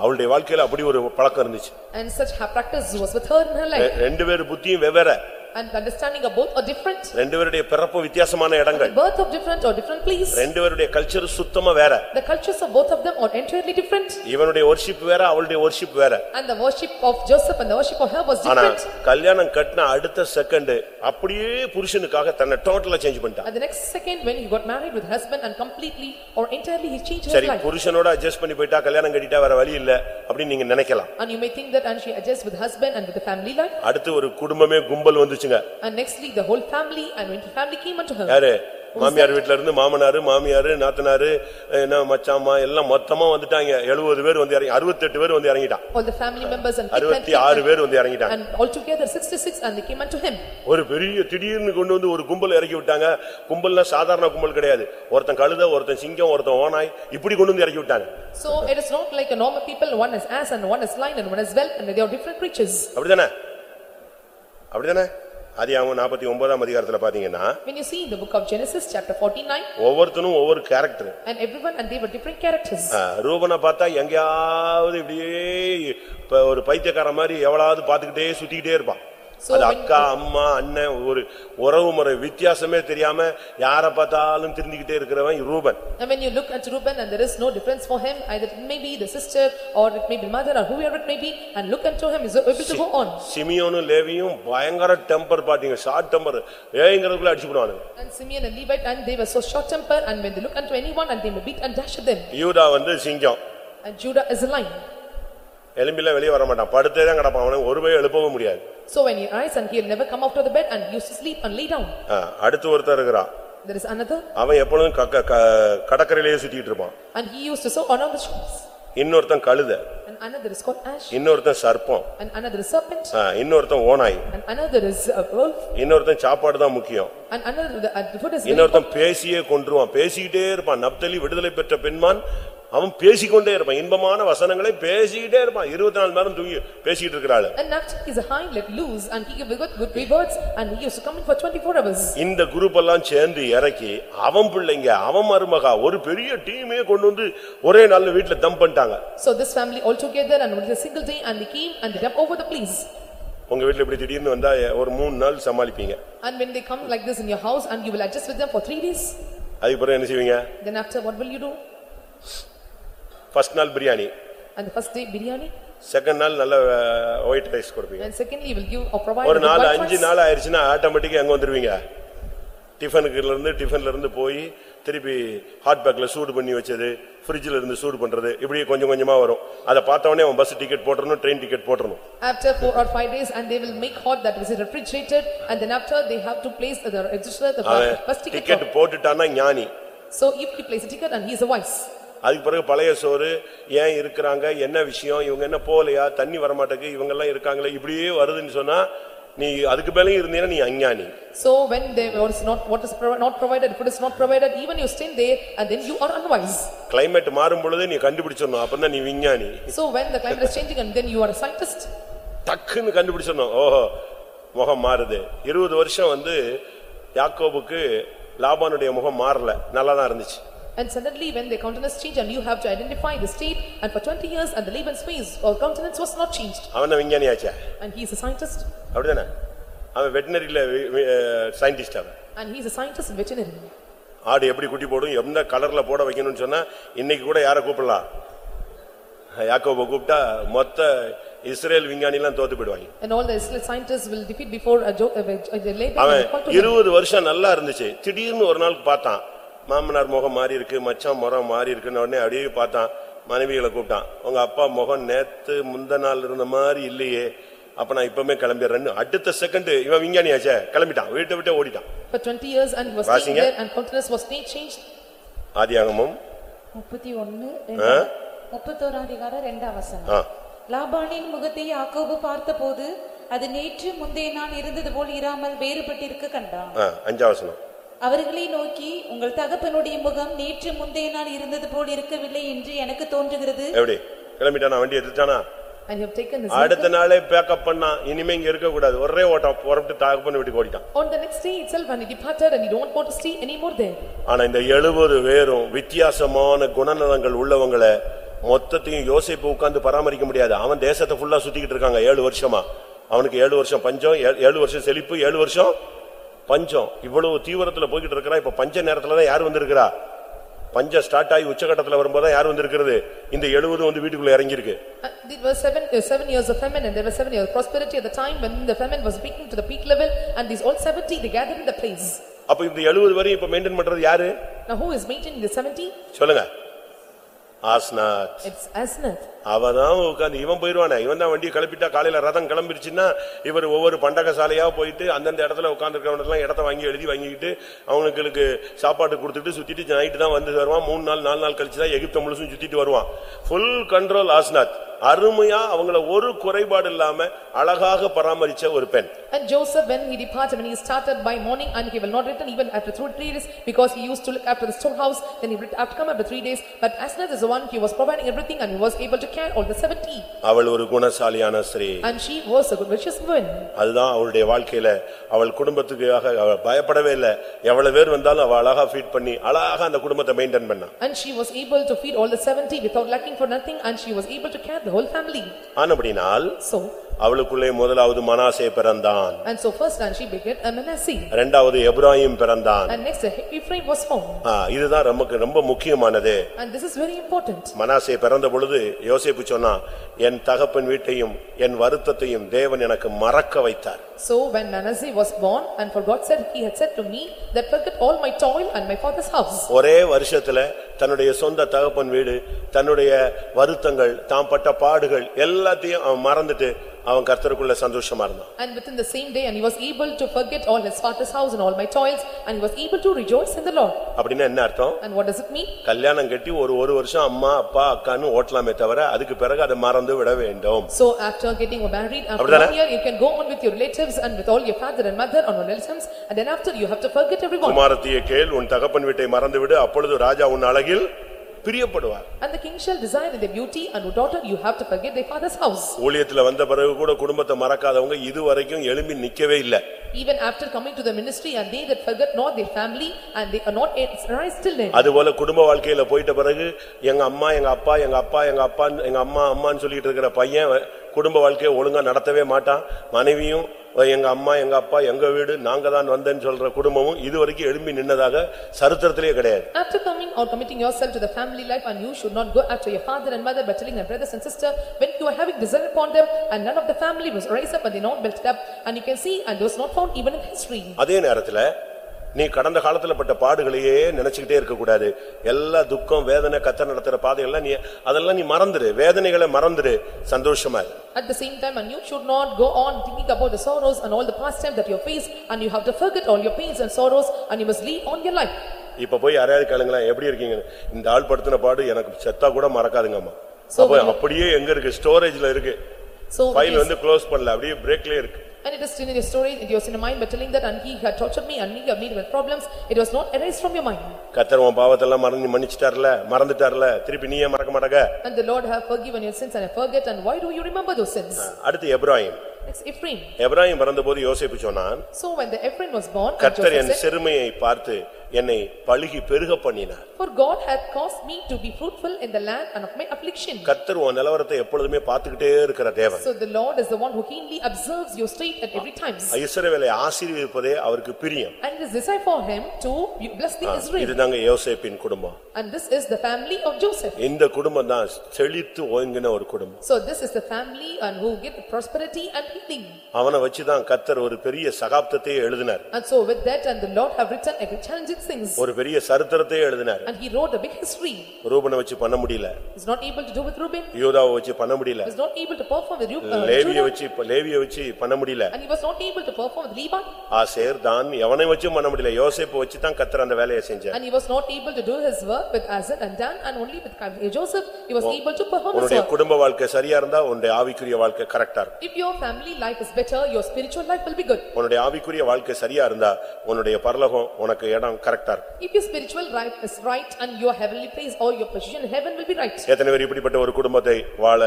அவளுடைய வாழ்க்கையில அப்படி ஒரு பழக்கம் இருந்துச்சு And such her practice was with her in her life. ரெண்டு பேர் புத்தியும் வெவ்வேற And understanding of both are different. ரெண்டு பேருடைய பிறப்பு வித்தியாசமான இடங்கள் Birth of different or different place. ரெண்டு பேருடைய கல்ச்சர் சுத்தமா வேற The cultures of both of them are entirely different. இவனுடைய ஒர்ஷிப் வேற அவளுடைய ஒர்ஷிப் வேற And the worship of Joseph and the worship of her was ஆனா different. கல்யாணம் கட்டின அடுத்த செகண்ட் அப்படியே புருஷனுக்காக தன்னை டோட்டலா சேஞ்ச் பண்ணிட்டான் And the next second, when he got married with husband and completely or entirely he changed சரி life. புருஷனோட அட்ஜஸ்ட் பண்ணி போயிட்டா கல்யாணம் கட்டிட்டா வேற வழி இல்ல அப்படின்னு நீங்க நினைக்கலாம் And you may think that and she adjusts with husband and with the family life. அடுத்து ஒரு குடும்பமே கும்பல் வந்துச்சுங்க And nextly, the whole family and when the family came unto her. யாரு மாமியார் வீட்ல இருந்து மாமனாரு மாமியாரு நாத்தனாரு என்ன மச்சாமா எல்லாம் மொத்தமா வந்துட்டாங்க எழுபது பேர் வந்து இறங்கி அறுபத்தெட்டு பேர் வந்து இறங்கிட்டான் All the family members and. kith and அறுபத்தி ஆறு பேர் வந்து இறங்கிட்டாங்க And altogether sixty-six and they came unto him. ஒரு பெரிய திடீர்னு கொண்டு வந்து ஒரு கும்பல் இறக்கி விட்டாங்க கும்பல்னா சாதாரண கும்பல் கிடையாது ஒருத்தன் கழுத ஒருத்தன் சிங்கம் ஒருத்தன் ஓனாய் இப்படி கொண்டு வந்து இறக்கி விட்டாங்க So it is not like a normal people, one is ass and one is lion and one is whelp and they are different creatures. அப்படிதானே அப்படிதானே ஆதியாகமம் ஒன்பதாம் அதிகாரத்துல பாத்தீங்கன்னா When you see in the book of Genesis, chapter forty-nine, ஒவ்வொருத்தனும் ஒவ்வொரு character and everyone and they were different characters. ரூபனை பார்த்தா எங்கேயாவது இப்படியே இப்ப ஒரு பைத்தியக்காரன் மாதிரி எவ்வளவு பாத்துக்கிட்டே சுத்திக்கிட்டே இருப்பான் அது அக்கா அம்மா அண்ணன் ஒரு உறவு முறை வித்தியாசமே தெரியாம யார பார்த்தாலும் திருந்திக்கிட்டே இருக்கிறவன் Ruban And when you look at Reuben and there is no difference for him, either it may be the sister or it may be mother or whoever it may be, and look unto him is able to go on. சிமியோனும் லேவியும் பயங்கர டெம்பர் பாத்தீங்க ஷார்ட் டெம்பர் ஏங்கிறதுக்குள்ள அடிச்சு போடுவானுங்க And Simeon and Levite and they were so short tempered and when they look unto anyone and they may beat and dash at them. யூதா வந்து சிங்கம் And Judah is a lion. எலும்பில வெளியே வர மாட்டான் படுத்தே தான் கிடப்பான் அவனுக்கு ஒரு பய எழுப்பவும் முடியாது So when he rise and he'll never come out of the bed and he used to sleep and lay down. ஆ, அடுத்து ஒருத்தர் இருக்கிறான் There is another அவன் எப்பொழுதும் க- க- க- கடற்கரையிலேயே சுத்திட்டு இருப்பான் and he used to sow around the shores. இன்னொருத்தன் கழுத And another is called ash இன்னொருத்தன் சர்ப்பம் and another is serpent ஆ, இன்னொருத்தன் ஓனாய் and another is a wolf இன்னொருத்தன் சாப்பாடு தான் முக்கியம் and another the uh, the food is very இன்னொருத்தன் பேசியே கொன்றுவான் பேசிக்கிட்டே இருப்பான் நப்தலி விடுதலை பெற்ற பெண்மான் அவன் பேசிக்கொண்டே இருப்பான் இன்பமான வசனங்களை பேசிக்கிட்டே இருப்பான் இருபத்தி நாலு நேரம் தூங்கி பேசிட்டு இருக்கிறாள் And Naphtali is a hind let loose and he gave good good words and he used to come in for twenty-four hours. இந்த குரூப் எல்லாம் சேர்ந்து இறக்கி அவன் பிள்ளைங்க அவன் மருமகா ஒரு பெரிய டீமே கொண்டு வந்து ஒரே நாள்ல வீட்டுல தம் பண்ணிட்டாங்க So this family all together and with a single day and they came and they jumped over the place. உங்க வீட்டுல இப்படி திடீர்னு வந்தா ஒரு மூணு நாள் சமாளிப்பீங்க And when they come like this in your house and you will adjust with them for three days, அதுக்கு பிறகு என்ன செய்வீங்க then after what will you do? First நாள் biryani And the first day biryani second நாள் நல்ல ஒயிட் ரைஸ் கொடுப்பீங்க and secondly you will give or provide ஒரு white அஞ்சு. நாள் ஆயிருச்சுன்னா ஆட்டோமேட்டிக்கா எங்க வந்துருவீங்க டிஃபனுக்குல இருந்து டிஃபன்ல இருந்து போய் திருப்பி ஹாட் பேக்ல சூடு பண்ணி வச்சது ஃப்ரிட்ஜ்ல இருந்து சூடு பண்றது இப்படியே கொஞ்சம் கொஞ்சமா வரும் அதை பார்த்த உடனே அவன் பஸ் டிக்கெட் போட்டுறணும் ட்ரெயின் டிக்கெட் போட்டுறணும் After four or five days and they will make hot that is refrigerated and then after they have to place the register the bus ticket. for- போட்டுட்டான்னா ஞானி So if he places a ticket and he is a wise. அதுக்கு பிறகு பழைய சோறு ஏன் இருக்கிறாங்க? என்ன விஷயம்? இவங்க என்ன போகலையா? தண்ணி வரமாட்டேங்குது. இவங்க எல்லாம் இருக்காங்களே? இப்படியே வருதுன்னு சொன்னா நீ அதுக்கு மேலேயும் இருந்தீங்கன்னா நீ அஞ்ஞானி. So when they was not what is not provided, it is not provided, even you stay there and then you are unwise. Climate மாறும் பொழுது நீ கண்டுபிடிச்சிடணும். அப்பதான் நீ விஞ்ஞானி. So when the climate is changing and then you are a scientist. டக்குன்னு கண்டுபிடிச்சிடணும். ஓஹோ முகம் மாறுது. இருபது வருஷம் வந்து யாக்கோபுக்கு லாபானுடைய முகம் மாறல. நல்லா தான் இருந்துச்சு. And suddenly when the countenance change and you have to identify the state and for twenty years and the Laban's face or countenance was not changed. அவன் விஞ்ஞானி ஆச்சே And he is a scientist அப்படிதானே அவன் வெட்டினரியில சயின்டிஸ்ட் அவன் and he is a scientist in veterinary. ஆடு எப்படி குட்டி போடும் எந்த கலர்ல போட வைக்கணும்னு சொன்னா இன்னைக்கு கூட யாரை கூப்பிடலாம் யாக்கோபை கூப்பிட்டா மொத்த இஸ்ரேல் விஞ்ஞானி எல்லாம் தோத்து போயிடுவாங்க And all the Israel scientists will defeat before a Jo- uh, uh, the Laban அவன். இருபது வருஷம் நல்லா இருந்துச்சு திடீர்னு ஒரு நாள் பார்த்தான் மாமனார் முகம் மாறி இருக்கு மச்சான் முகம் மாறி இருக்குன்னு உடனே அப்படியே பார்த்தான். மனைவிகளை கூப்பிட்டான். உங்க அப்பா முகம் நேத்து முந்த நாள் இருந்த மாதிரி இல்லையே. அப்ப நான் இப்பவுமே கிளம்பிடுறேன்னு அடுத்த செகண்ட் இவன் விஞ்ஞானியாச்சே கிளம்பிட்டான். வீட்டை விட்டே ஓடிட்டான். For twenty years and was staying there and countenance was not changed. ஆதியாகமம். முப்பத்தி ஒன்னு ஆ? முப்பத்தோரு அதிகாரம் ரெண்டாம் வசனம் ஆ. லாபானின் முகத்தை யாக்கோபு பார்த்தபோது அது நேற்று முந்தைய நாள் இருந்தது போல் இராமல் வேறுபட்டிருக்க கண்டான். அஞ்சாவசனம். அவர்களை நோக்கி உங்கள் தகப்பனுடைய முகம் நேற்று முந்தைய நாள் இருந்தது போல் இருக்கவில்லை என்று எனக்கு தோன்றுகிறது. எப்படி? கிளம்பிட்டானா வண்டி எடுத்துட்டானா? And you have taken his அடுத்த நாளே பேக்கப் பண்ணான் இனிமே இங்க இருக்க கூடாது. ஒரே ஓட்டம் புறப்பட்டு தகப்பன் வீட்டுக்கு ஓடிட்டான். On the next day itself and he departed and he don't want to stay anymore there. ஆனா இந்த எழுபது பேரும் வித்தியாசமான குணநலங்கள் உள்ளவங்களை மொத்தத்தையும் யோசிப்பு உட்கார்ந்து பராமரிக்க முடியாது. அவன் தேசத்தை ஃபுல்லா சுத்திக்கிட்டு இருக்காங்க ஏழு வருஷமா. அவனுக்கு ஏழு வருஷம் பஞ்சம் ஏ- ஏழு வருஷம் செழிப்பு ஏழு வருஷம் பஞ்சம் இவ்வளவு தீவிரத்துல போய்கிட்டு இருக்கிறா இப்ப பஞ்ச நேரத்துல தான் யார் வந்திருக்கிறா பஞ்சம் ஸ்டார்ட் ஆகி உச்சகட்டத்துல வரும்போது யார் வந்திருக்கிறது இந்த எழுபது வந்து வீட்டுக்குள்ள இறங்கியிருக்கு And There were seven, uh, seven years of famine and there were seven years of prosperity at the time when the famine was peaking to the peak level and these all seventy they gathered in the place. அப்ப இந்த எழுபது வரையும் இப்ப மெயின்டைன் பண்றது யாரு Now who is maintaining the seventy? சொல்லுங்க ஆஸ்நாத் It's Asnath. அவதான் உட்காந்து இவன் போயிடுவானே இவன் தான் வண்டியை கிளப்பிட்டா காலையில் ரதம் கிளம்பிருச்சுன்னா இவர் ஒவ்வொரு பண்டக சாலையா போயிட்டு அந்தந்த இடத்துல உட்காந்துருக்கிறவனெல்லாம் இடத்த வாங்கி எழுதி வாங்கிக்கிட்டு அவங்களுக்கு சாப்பாடு கொடுத்துட்டு சுற்றிட்டு நைட்டு தான் வந்து வருவான் மூணு நாள் நாலு நாள் கழிச்சு தான் எகிப்த முழுசும் சுற்றிட்டு வருவான் ஃபுல் கண்ட்ரோல் ஆஸ்நாத் அருமையா அவங்கள ஒரு குறைபாடு இல்லாம அழகாக பராமரிச்ச ஒரு பெண் and joseph when he departed when he started by morning and he will not return even after two three days because he used to look after the storehouse then he would have come after three days but as is the one he was providing everything and he was able to carry all the seventy. அவள் ஒரு குணசாலியான ஸ்திரீ And she was a good gracious woman. அதுதான் அவளுடைய வாழ்க்கையில அவள் குடும்பத்துக்காக அவள் பயப்படவே இல்லை எவ்வளவு பேர் வந்தாலும் அவள் அழகா ஃபீட் பண்ணி அழகா அந்த குடும்பத்தை மெயின்டைன் பண்ணா And she was able to feed all the seventy without lacking for nothing and she was able to carry the whole family. ஆனபடினால் So, அவளுக்குள்ளே முதலாவது மனாசே பிறந்தான் and so first and she begat a Manasseh. இரண்டாவது எப்ராஹிம் பிறந்தான் And next Ephraim was found. ஆ, இதுதான் நமக்கு ரொம்ப முக்கியமானது And this is very important. Manasseh பிறந்த பொழுது யோசேப்பு சொன்னா என் தகப்பன் வீட்டையும் என் வருத்தத்தையும் தேவன் எனக்கு மறக்க வைத்தார் So when Manasseh was born and for God said, he had said to me that forget all my toil and my father's house. ஒரே வருஷத்துல தன்னுடைய சொந்த தகப்பன் வீடு தன்னுடைய வருத்தங்கள் தாம் பட்ட பாடுகள் எல்லாத்தையும் அவன் மறந்துட்டு அவன் கர்த்தருக்குள்ள சந்தோஷமா இருந்தான் And within the same day and he was able to forget all his father's house and all my toils and he was able to rejoice in the Lord. அப்படின்னா என்ன அர்த்தம் And what does it mean? கல்யாணம் கட்டி ஒரு ஒரு வருஷம் அம்மா அப்பா அக்கான்னு ஓட்டலாமே தவிர அதுக்கு பிறகு அதை மறந்து விட வேண்டும் So after getting married, after one year, you can go on with your relatives and with all your father and mother and all relatives and then after you have to forget everyone. குமாரத்தியை கேள் உன் தகப்பன் வீட்டை மறந்து விடு அப்பொழுது ராஜா உன் அழகில் பிரியப்படுவார் And the king shall desire in their beauty and your daughter, you have to forget their father's house. ஊழியத்துல வந்த பிறகு கூட குடும்பத்தை மறக்காதவங்க இதுவரைக்கும் எழும்பி நிக்கவே இல்ல Even after coming to the ministry and they that forget not their family and they are not rise till then. அதுபோல குடும்ப வாழ்க்கையில போயிட்ட பிறகு எங்க அம்மா எங்க அப்பா எங்க அப்பா எங்க அப்பா எங்க அம்மா அம்மான்னு சொல்லிட்டு இருக்கிற பையன் குடும்ப வாழ்க்கையை ஒழுங்கா நடத்தவே மாட்டான் மனைவியும் எங்க அம்மா எங்க அப்பா எங்க வீடு நாங்க தான் வந்தேன்னு சொல்ற குடும்பமும் இதுவரைக்கும் எழும்பி நின்னதாக சரித்திரத்திலே கிடையாது After coming or committing yourself to the family life and you should not go after your father and mother but telling your brothers and sister when you are having desire upon them and none of the family was raised up and they not built up and you can see and was not found even in history. அதே நேரத்துல நீ கடந்த காலத்துல பட்ட பாடுகளையே நினைச்சுக்கிட்டே இருக்க கூடாது. எல்லா துக்கம் வேதனை கத்த நடத்துற பாதையெல்லாம் நீ அதெல்லாம் நீ மறந்துடு வேதனைகளை மறந்துடு சந்தோஷமா. At the same time, and you should not go on thinking about the sorrows and all the past time that you face, and you have to forget all your pains and sorrows, and you must lead on your life. இப்ப போய் யாரையாவது கேளுங்களேன். எப்படி இருக்கீங்க? இந்த ஆள் படுத்தின பாடு எனக்கு செத்தா கூட மறக்காதுங்கம்மா. அப்படியே எங்க இருக்கு? ஸ்டோரேஜ்ல இருக்கு. ஃபைல் வந்து க்ளோஸ் பண்ணல. அப்படியே பிரேக்லயே இருக்கு. And it is still in your story, it was in your mind, but telling that, and he had tortured me, and me have made with problems, it was not erased from your mind. கத்தர் உன் பாவத்தெல்லாம் மறந்து மன்னிச்சிட்டார்ல மறந்துட்டார்ல திருப்பி நீயே மறக்க மாட்டக And the Lord have forgiven your sins, and I forget, and why do you remember those sins? அடுத்து எப்ராஹிம் Next Ephraim. எப்ராஹிம் பிறந்தபோது யோசேப்பு சொன்னான் So when the Ephraim was born, and கர்த்தர் Joseph என் said, சிறுமையை பார்த்து என்னை பழுகி பெருக பண்ணினார் For God hath caused me to be fruitful in the land and of my affliction. கர்த்தர் உன் நிலவரத்தை எப்பொழுதுமே பார்த்துக்கிட்டே இருக்கிற தேவன் So the Lord is the one who keenly observes your state at every time. இஸ்ரவேலை ஆசீர்வதிப்பதே அவருக்கு பிரியம் And it is desire for him to bless the Israel. இதுதாங்க யோசேப்பின் குடும்பம் And this is the family of Joseph. இந்த குடும்பம் தான் செழித்து ஓங்கின ஒரு குடும்பம் So this is the family and who get prosperity and healing. அவனை வச்சுதான் கர்த்தர் ஒரு பெரிய சகாப்தத்தையே எழுதினார் And so with that and the Lord have written every challenging things. ஒரு பெரிய சரித்திரத்தையே எழுதினார் And he wrote a big history. ரூபனை வச்சு பண்ண முடியல He's not able to do with Reuben. யூதாவை வச்சு பண்ண முடியல He's not able to perform with uh, லேவிய. வச்சு லேவிய வச்சு பண்ண முடியல And he was not able to perform with Levi. Asher தான் எவனை வச்சும் பண்ண முடியல யோசேப்பு வச்சு தான் கர்த்தர் அந்த வேலையை செஞ்சார் And he was not able to do his work with Azar and Dan and only with Joseph, he was able to perform his உன்னுடைய work. குடும்ப வாழ்க்கை சரியா இருந்தா உன்னுடைய ஆவிக்குரிய வாழ்க்கை கரெக்டா இருக்கும் If your family life is better, your spiritual life will be good. உன்னுடைய ஆவிக்குரிய வாழ்க்கை சரியா இருந்தா உன்னுடைய பரலோகம் உனக்கு இடம் கரெக்டா இருக்கும் If your spiritual life is right and your heavenly place or your position in heaven will be right. எத்தனை பேர் இப்படிப்பட்ட ஒரு குடும்பத்தை வாழ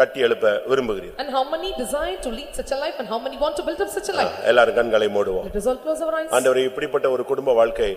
கட்டி எழுப்ப விரும்புகிறீர் And how many desire to lead such a life and how many want to build up such a life? எல்லாரும் கண்களை மூடுவோம் Let us all close our eyes. ஆண்டவரே இப்படிப்பட்ட ஒரு குடும்ப வாழ்க்கை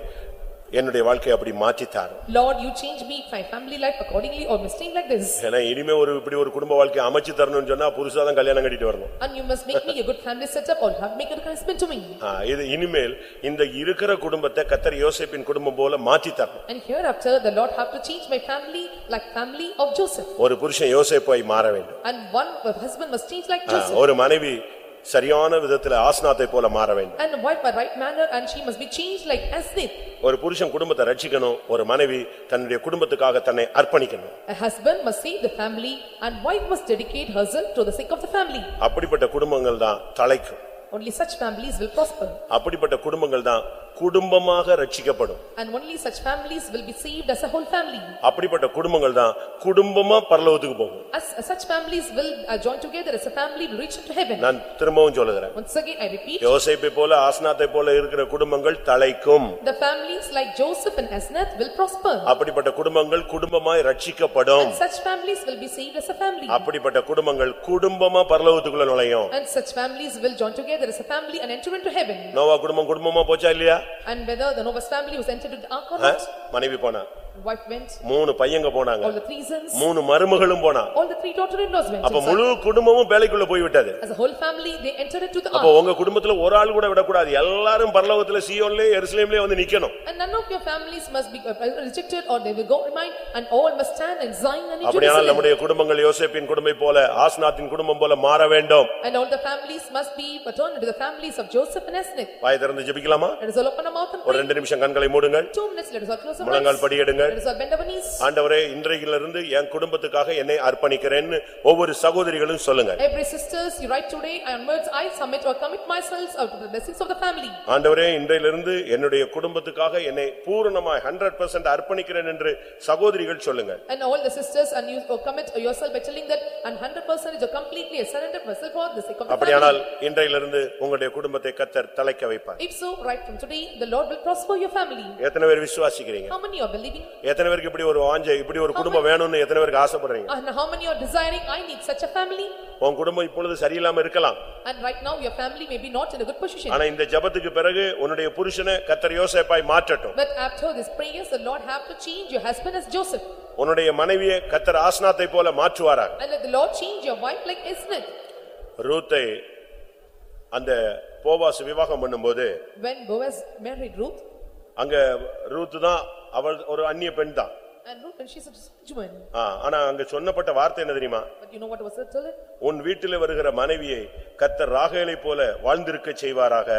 என்னுடைய வாழ்க்கையை அப்படி மாற்றித்தார் Lord, you change me, my family life accordingly or mistake like this. ஏன்னா இனிமே ஒரு இப்படி ஒரு குடும்ப வாழ்க்கையை அமைச்சு தரணும்னு சொன்னா புதுசா தான் கல்யாணம் கட்டிட்டு வரணும் And you must make me a good family setup or have make a husband to me. ஆ, இது இனிமேல் இந்த இருக்கிற குடும்பத்தை கத்தர் யோசேப்பின் குடும்பம் போல மாற்றி தரணும் And hereafter, the Lord have to change my family like family of Joseph. ஒரு புருஷன் யோசேப்பாய் மாற வேண்டும் And one husband must change like ah, Joseph. ஒரு மனைவி சரியான விதத்துல ஆஸ்நாத்தை போல மாற வேண்டும் And a wife by right manner and she must be changed like Asnith. ஒரு புருஷன் குடும்பத்தை ரட்சிக்கணும் ஒரு மனைவி தன்னுடைய குடும்பத்துக்காக தன்னை அர்ப்பணிக்கணும் A husband must save the family and wife must dedicate herself to the sake of the family. அப்படிப்பட்ட குடும்பங்கள் தான் தலைக்கும் Only such families will prosper. அப்படிப்பட்ட குடும்பங்கள் தான் குடும்பமாக ரட்சிக்கப்படும் And only such families will be saved as a whole family. அப்படிப்பட்ட குடும்பங்கள் தான் குடும்பமா பரலோகத்துக்கு போகும் As as such families will uh, join together as a family will reach into heaven. நான் திரும்பவும் சொல்லுகிறேன் Once again, I repeat, யோசேப்பை போல ஆஸ்நாத்தை போல இருக்கிற குடும்பங்கள் தலைக்கும் the families like Joseph and Asnath will prosper. அப்படிப்பட்ட குடும்பங்கள் குடும்பமாய் ரட்சிக்கப்படும் And such families will be saved as a family. அப்படிப்பட்ட குடும்பங்கள் குடும்பமா பரலோகத்துக்குள்ள நுழையும் And such families will join together as a family and enter into heaven. Noah குடும்பம் குடும்பமா போச்சா இல்லையா And whether the Noah's family was entered into the ark or ah? not, மனைவி போனா wife went, மூணு பையங்க போனாங்க all the three sons, மூணு மருமகளும் போனா all the three daughter-in-laws went அப்ப. முழு குடும்பமும் வேலைக்குள்ள போய் விட்டது As a whole family, they entered into the அப்ப ark. உங்க குடும்பத்துல ஒரு ஆள் கூட விடக்கூடாது எல்லாரும் பரலோகத்துல சியோன்லயே எருசலேம்லயே வந்து நிக்கணும் And none of your families must be uh, rejected or they will go remain and all must stand in Zion and in அப்படியானால். நம்முடைய குடும்பங்கள் யோசேப்பின் குடும்பம் போல ஆஸ்நாத்தின் குடும்பம் போல மாற வேண்டும் And all the families must be turned into the families of Joseph and Asnith. வாய் திறந்து ஜெபிக்கலாமா Let us all open our mouth and ஒரு pray. ரெண்டு நிமிஷம் கண்களை மூடுங்கள் Two minutes, let us all close our முழங்கால் eyes. படியெடுங்கள் Our. ஆண்டவரே இன்றையிலிருந்து என் குடும்பத்துக்காக என்னை அர்ப்பணிக்கிறேன்னு ஒவ்வொரு சகோதரிகளும் சொல்லுங்க Every sisters, you write today, onwards I submit or commit myself out to the blessings of the family. ஆண்டவரே இன்றையிலிருந்து என்னுடைய குடும்பத்துக்காக என்னை பூரணமாய் ஹண்ட்ரட் பர்சன்ட் அர்ப்பணிக்கிறேன் என்று சகோதரிகள் சொல்லுங்க And all the sisters and you or commit yourself by telling that and hundred percent is completely I surrender myself for the sake of the அப்படியானால் family. இன்றையிலிருந்து உங்களுடைய குடும்பத்தை கத்தர் தலைக்க வைப்பார் If so, right from today, the Lord will prosper your family. எத்தனை பேர் விசுவாசிக்கிறீங்க How many are believing? எத்தனை பேருக்கு இப்படி ஒரு வாஞ்சை இப்படி ஒரு குடும்பம் வேணும்னு எத்தனை பேருக்கு ஆசைப்படுறீங்க And how many are desiring, I need such a family? உன் குடும்பம் இப்பொழுது சரியில்லாம இருக்கலாம் And right now, your family may be not in a good position. ஆனா இந்த ஜெபத்துக்கு பிறகு உன்னுடைய புருஷனை கத்தர் யோசேப்பாய் மாற்றட்டும் But after this prayers, the Lord have to change your husband as Joseph. உன்னுடைய மனைவியை கத்தர் ஆஸ்நாத்தை போல மாற்றுவாராக And let the Lord change your wife like Esnith. ரூத்தை அந்த போவாஸ் விவாகம் பண்ணும்போது When Boaz married Ruth, அங்க ரூத்து தான் அவள் ஒரு அந்நிய பெண் தான் And Ruth, ஆனா அங்க சொன்னப்பட்ட வார்த்தை என்ன தெரியுமா But you know what was said to it? உன் வீட்டிலே வருகிற மனைவியை கத்தர் ராகேலை போல வாழ்ந்திருக்க செய்வாராக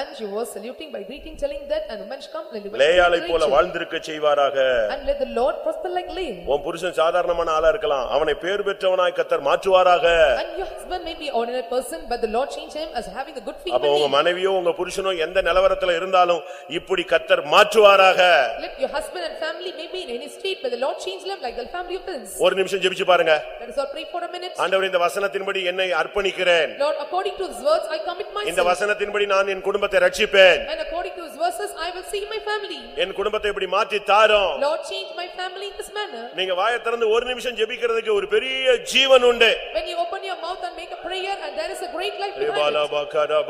And she was saluting by greeting, telling that, and when she come, let the லேயாளை போல வாழ்ந்திருக்க செய்வாராக And let the Lord prosper like Leah. உன் புருஷன் சாதாரணமான ஆளா இருக்கலாம் அவனை பேர் பெற்றவனாய் கத்தர் மாற்றுவாராக And your husband may be ordinary person, but the Lord changed him as having a good அப்ப female உங்க name. மனைவியோ உங்க புருஷனோ எந்த நிலவரத்துல இருந்தாலும் இப்படி கத்தர் மாற்றுவாராக Let your husband and family may be in any state, but the Lord changed them like the family of Prince. ஒரு நிமிஷம் ஜெபிச்சு பாருங்க Let us all pray for a minute. ஆண்டவர் இந்த வசனத்தின்படி என்னை அர்ப்பணிக்கிறேன் Lord, according to his words, I commit இந்த myself. வசனத்தின்படி நான் என் குடும்பத்தை ரட்சிப்பேன் And according to his verses, I will see my family. என் குடும்பத்தை இப்படி மாற்றி தாரும் Lord, change my family in this manner. நீங்க வாயை திறந்து ஒரு நிமிஷம் ஜெபிக்கிறதுக்கு ஒரு பெரிய ஜீவன் உண்டு When you open your mouth and make a prayer, and there is a great life behind it. Baqarah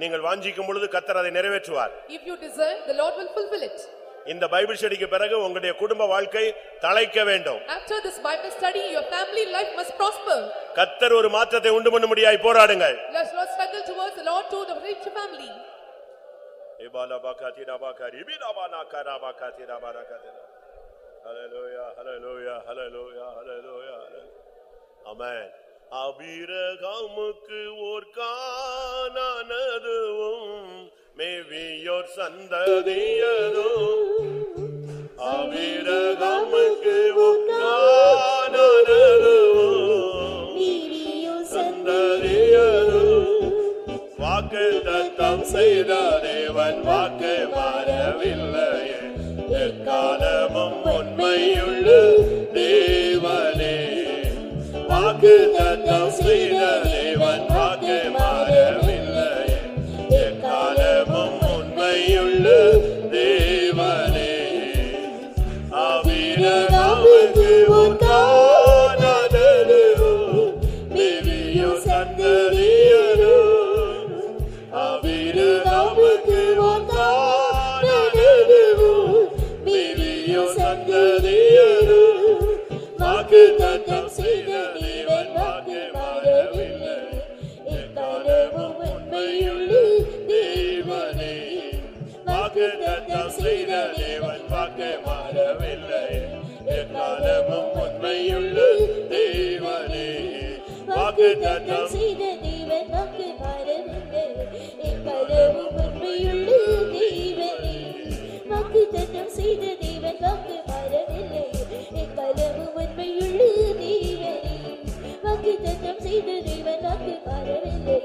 நீங்கள் வாஞ்சிக்கும் பொழுது கத்தர் அதை நிறைவேற்றுவார் if you desire the Lord will fulfill it இந்த பைபிள் ஸ்டடிக்கு பிறகு உங்களுடைய குடும்ப வாழ்க்கை தழைக்க வேண்டும் After this Bible study, your family life must prosper. கத்தர் ஒரு மாற்றத்தை உண்டு பண்ண முடியாய் போராடுங்கள் Let's not struggle towards the Lord to the rich family. Hallelujah, hallelujah, hallelujah, hallelujah, hallelujah. Amen. அபிரகாமுக்கு ஓர் காணானதுவும் மேவியோர் ஓர் காணானதுவும் நீதியோ சந்ததியதும் வாக்கு தத்தம் செய்த தேவன் வாக்கு மாறவில்லையே எக்காலமும் உண்மையுள்ள தேவனே. வாக்கு தத்தம் செய்த யுத்தம் செய்த தேவன் பார்க்க மாறவில்லை எக்காலமும் உண்மையுள்ள தேவனே வாக்கு தத்தம் செய்த தேவன் வாக்கு மாறவில்லை எக்காலமும் உண்மையுள்ள தேவனே வாக்கு தத்தம் செய்த தேவன் வாக்கு மாறவில்லை எக்காலமும் உண்மையுள்ள தேவனே வாக்கு தத்தம் செய்த தேவன் வாக்கு மாறவில்லை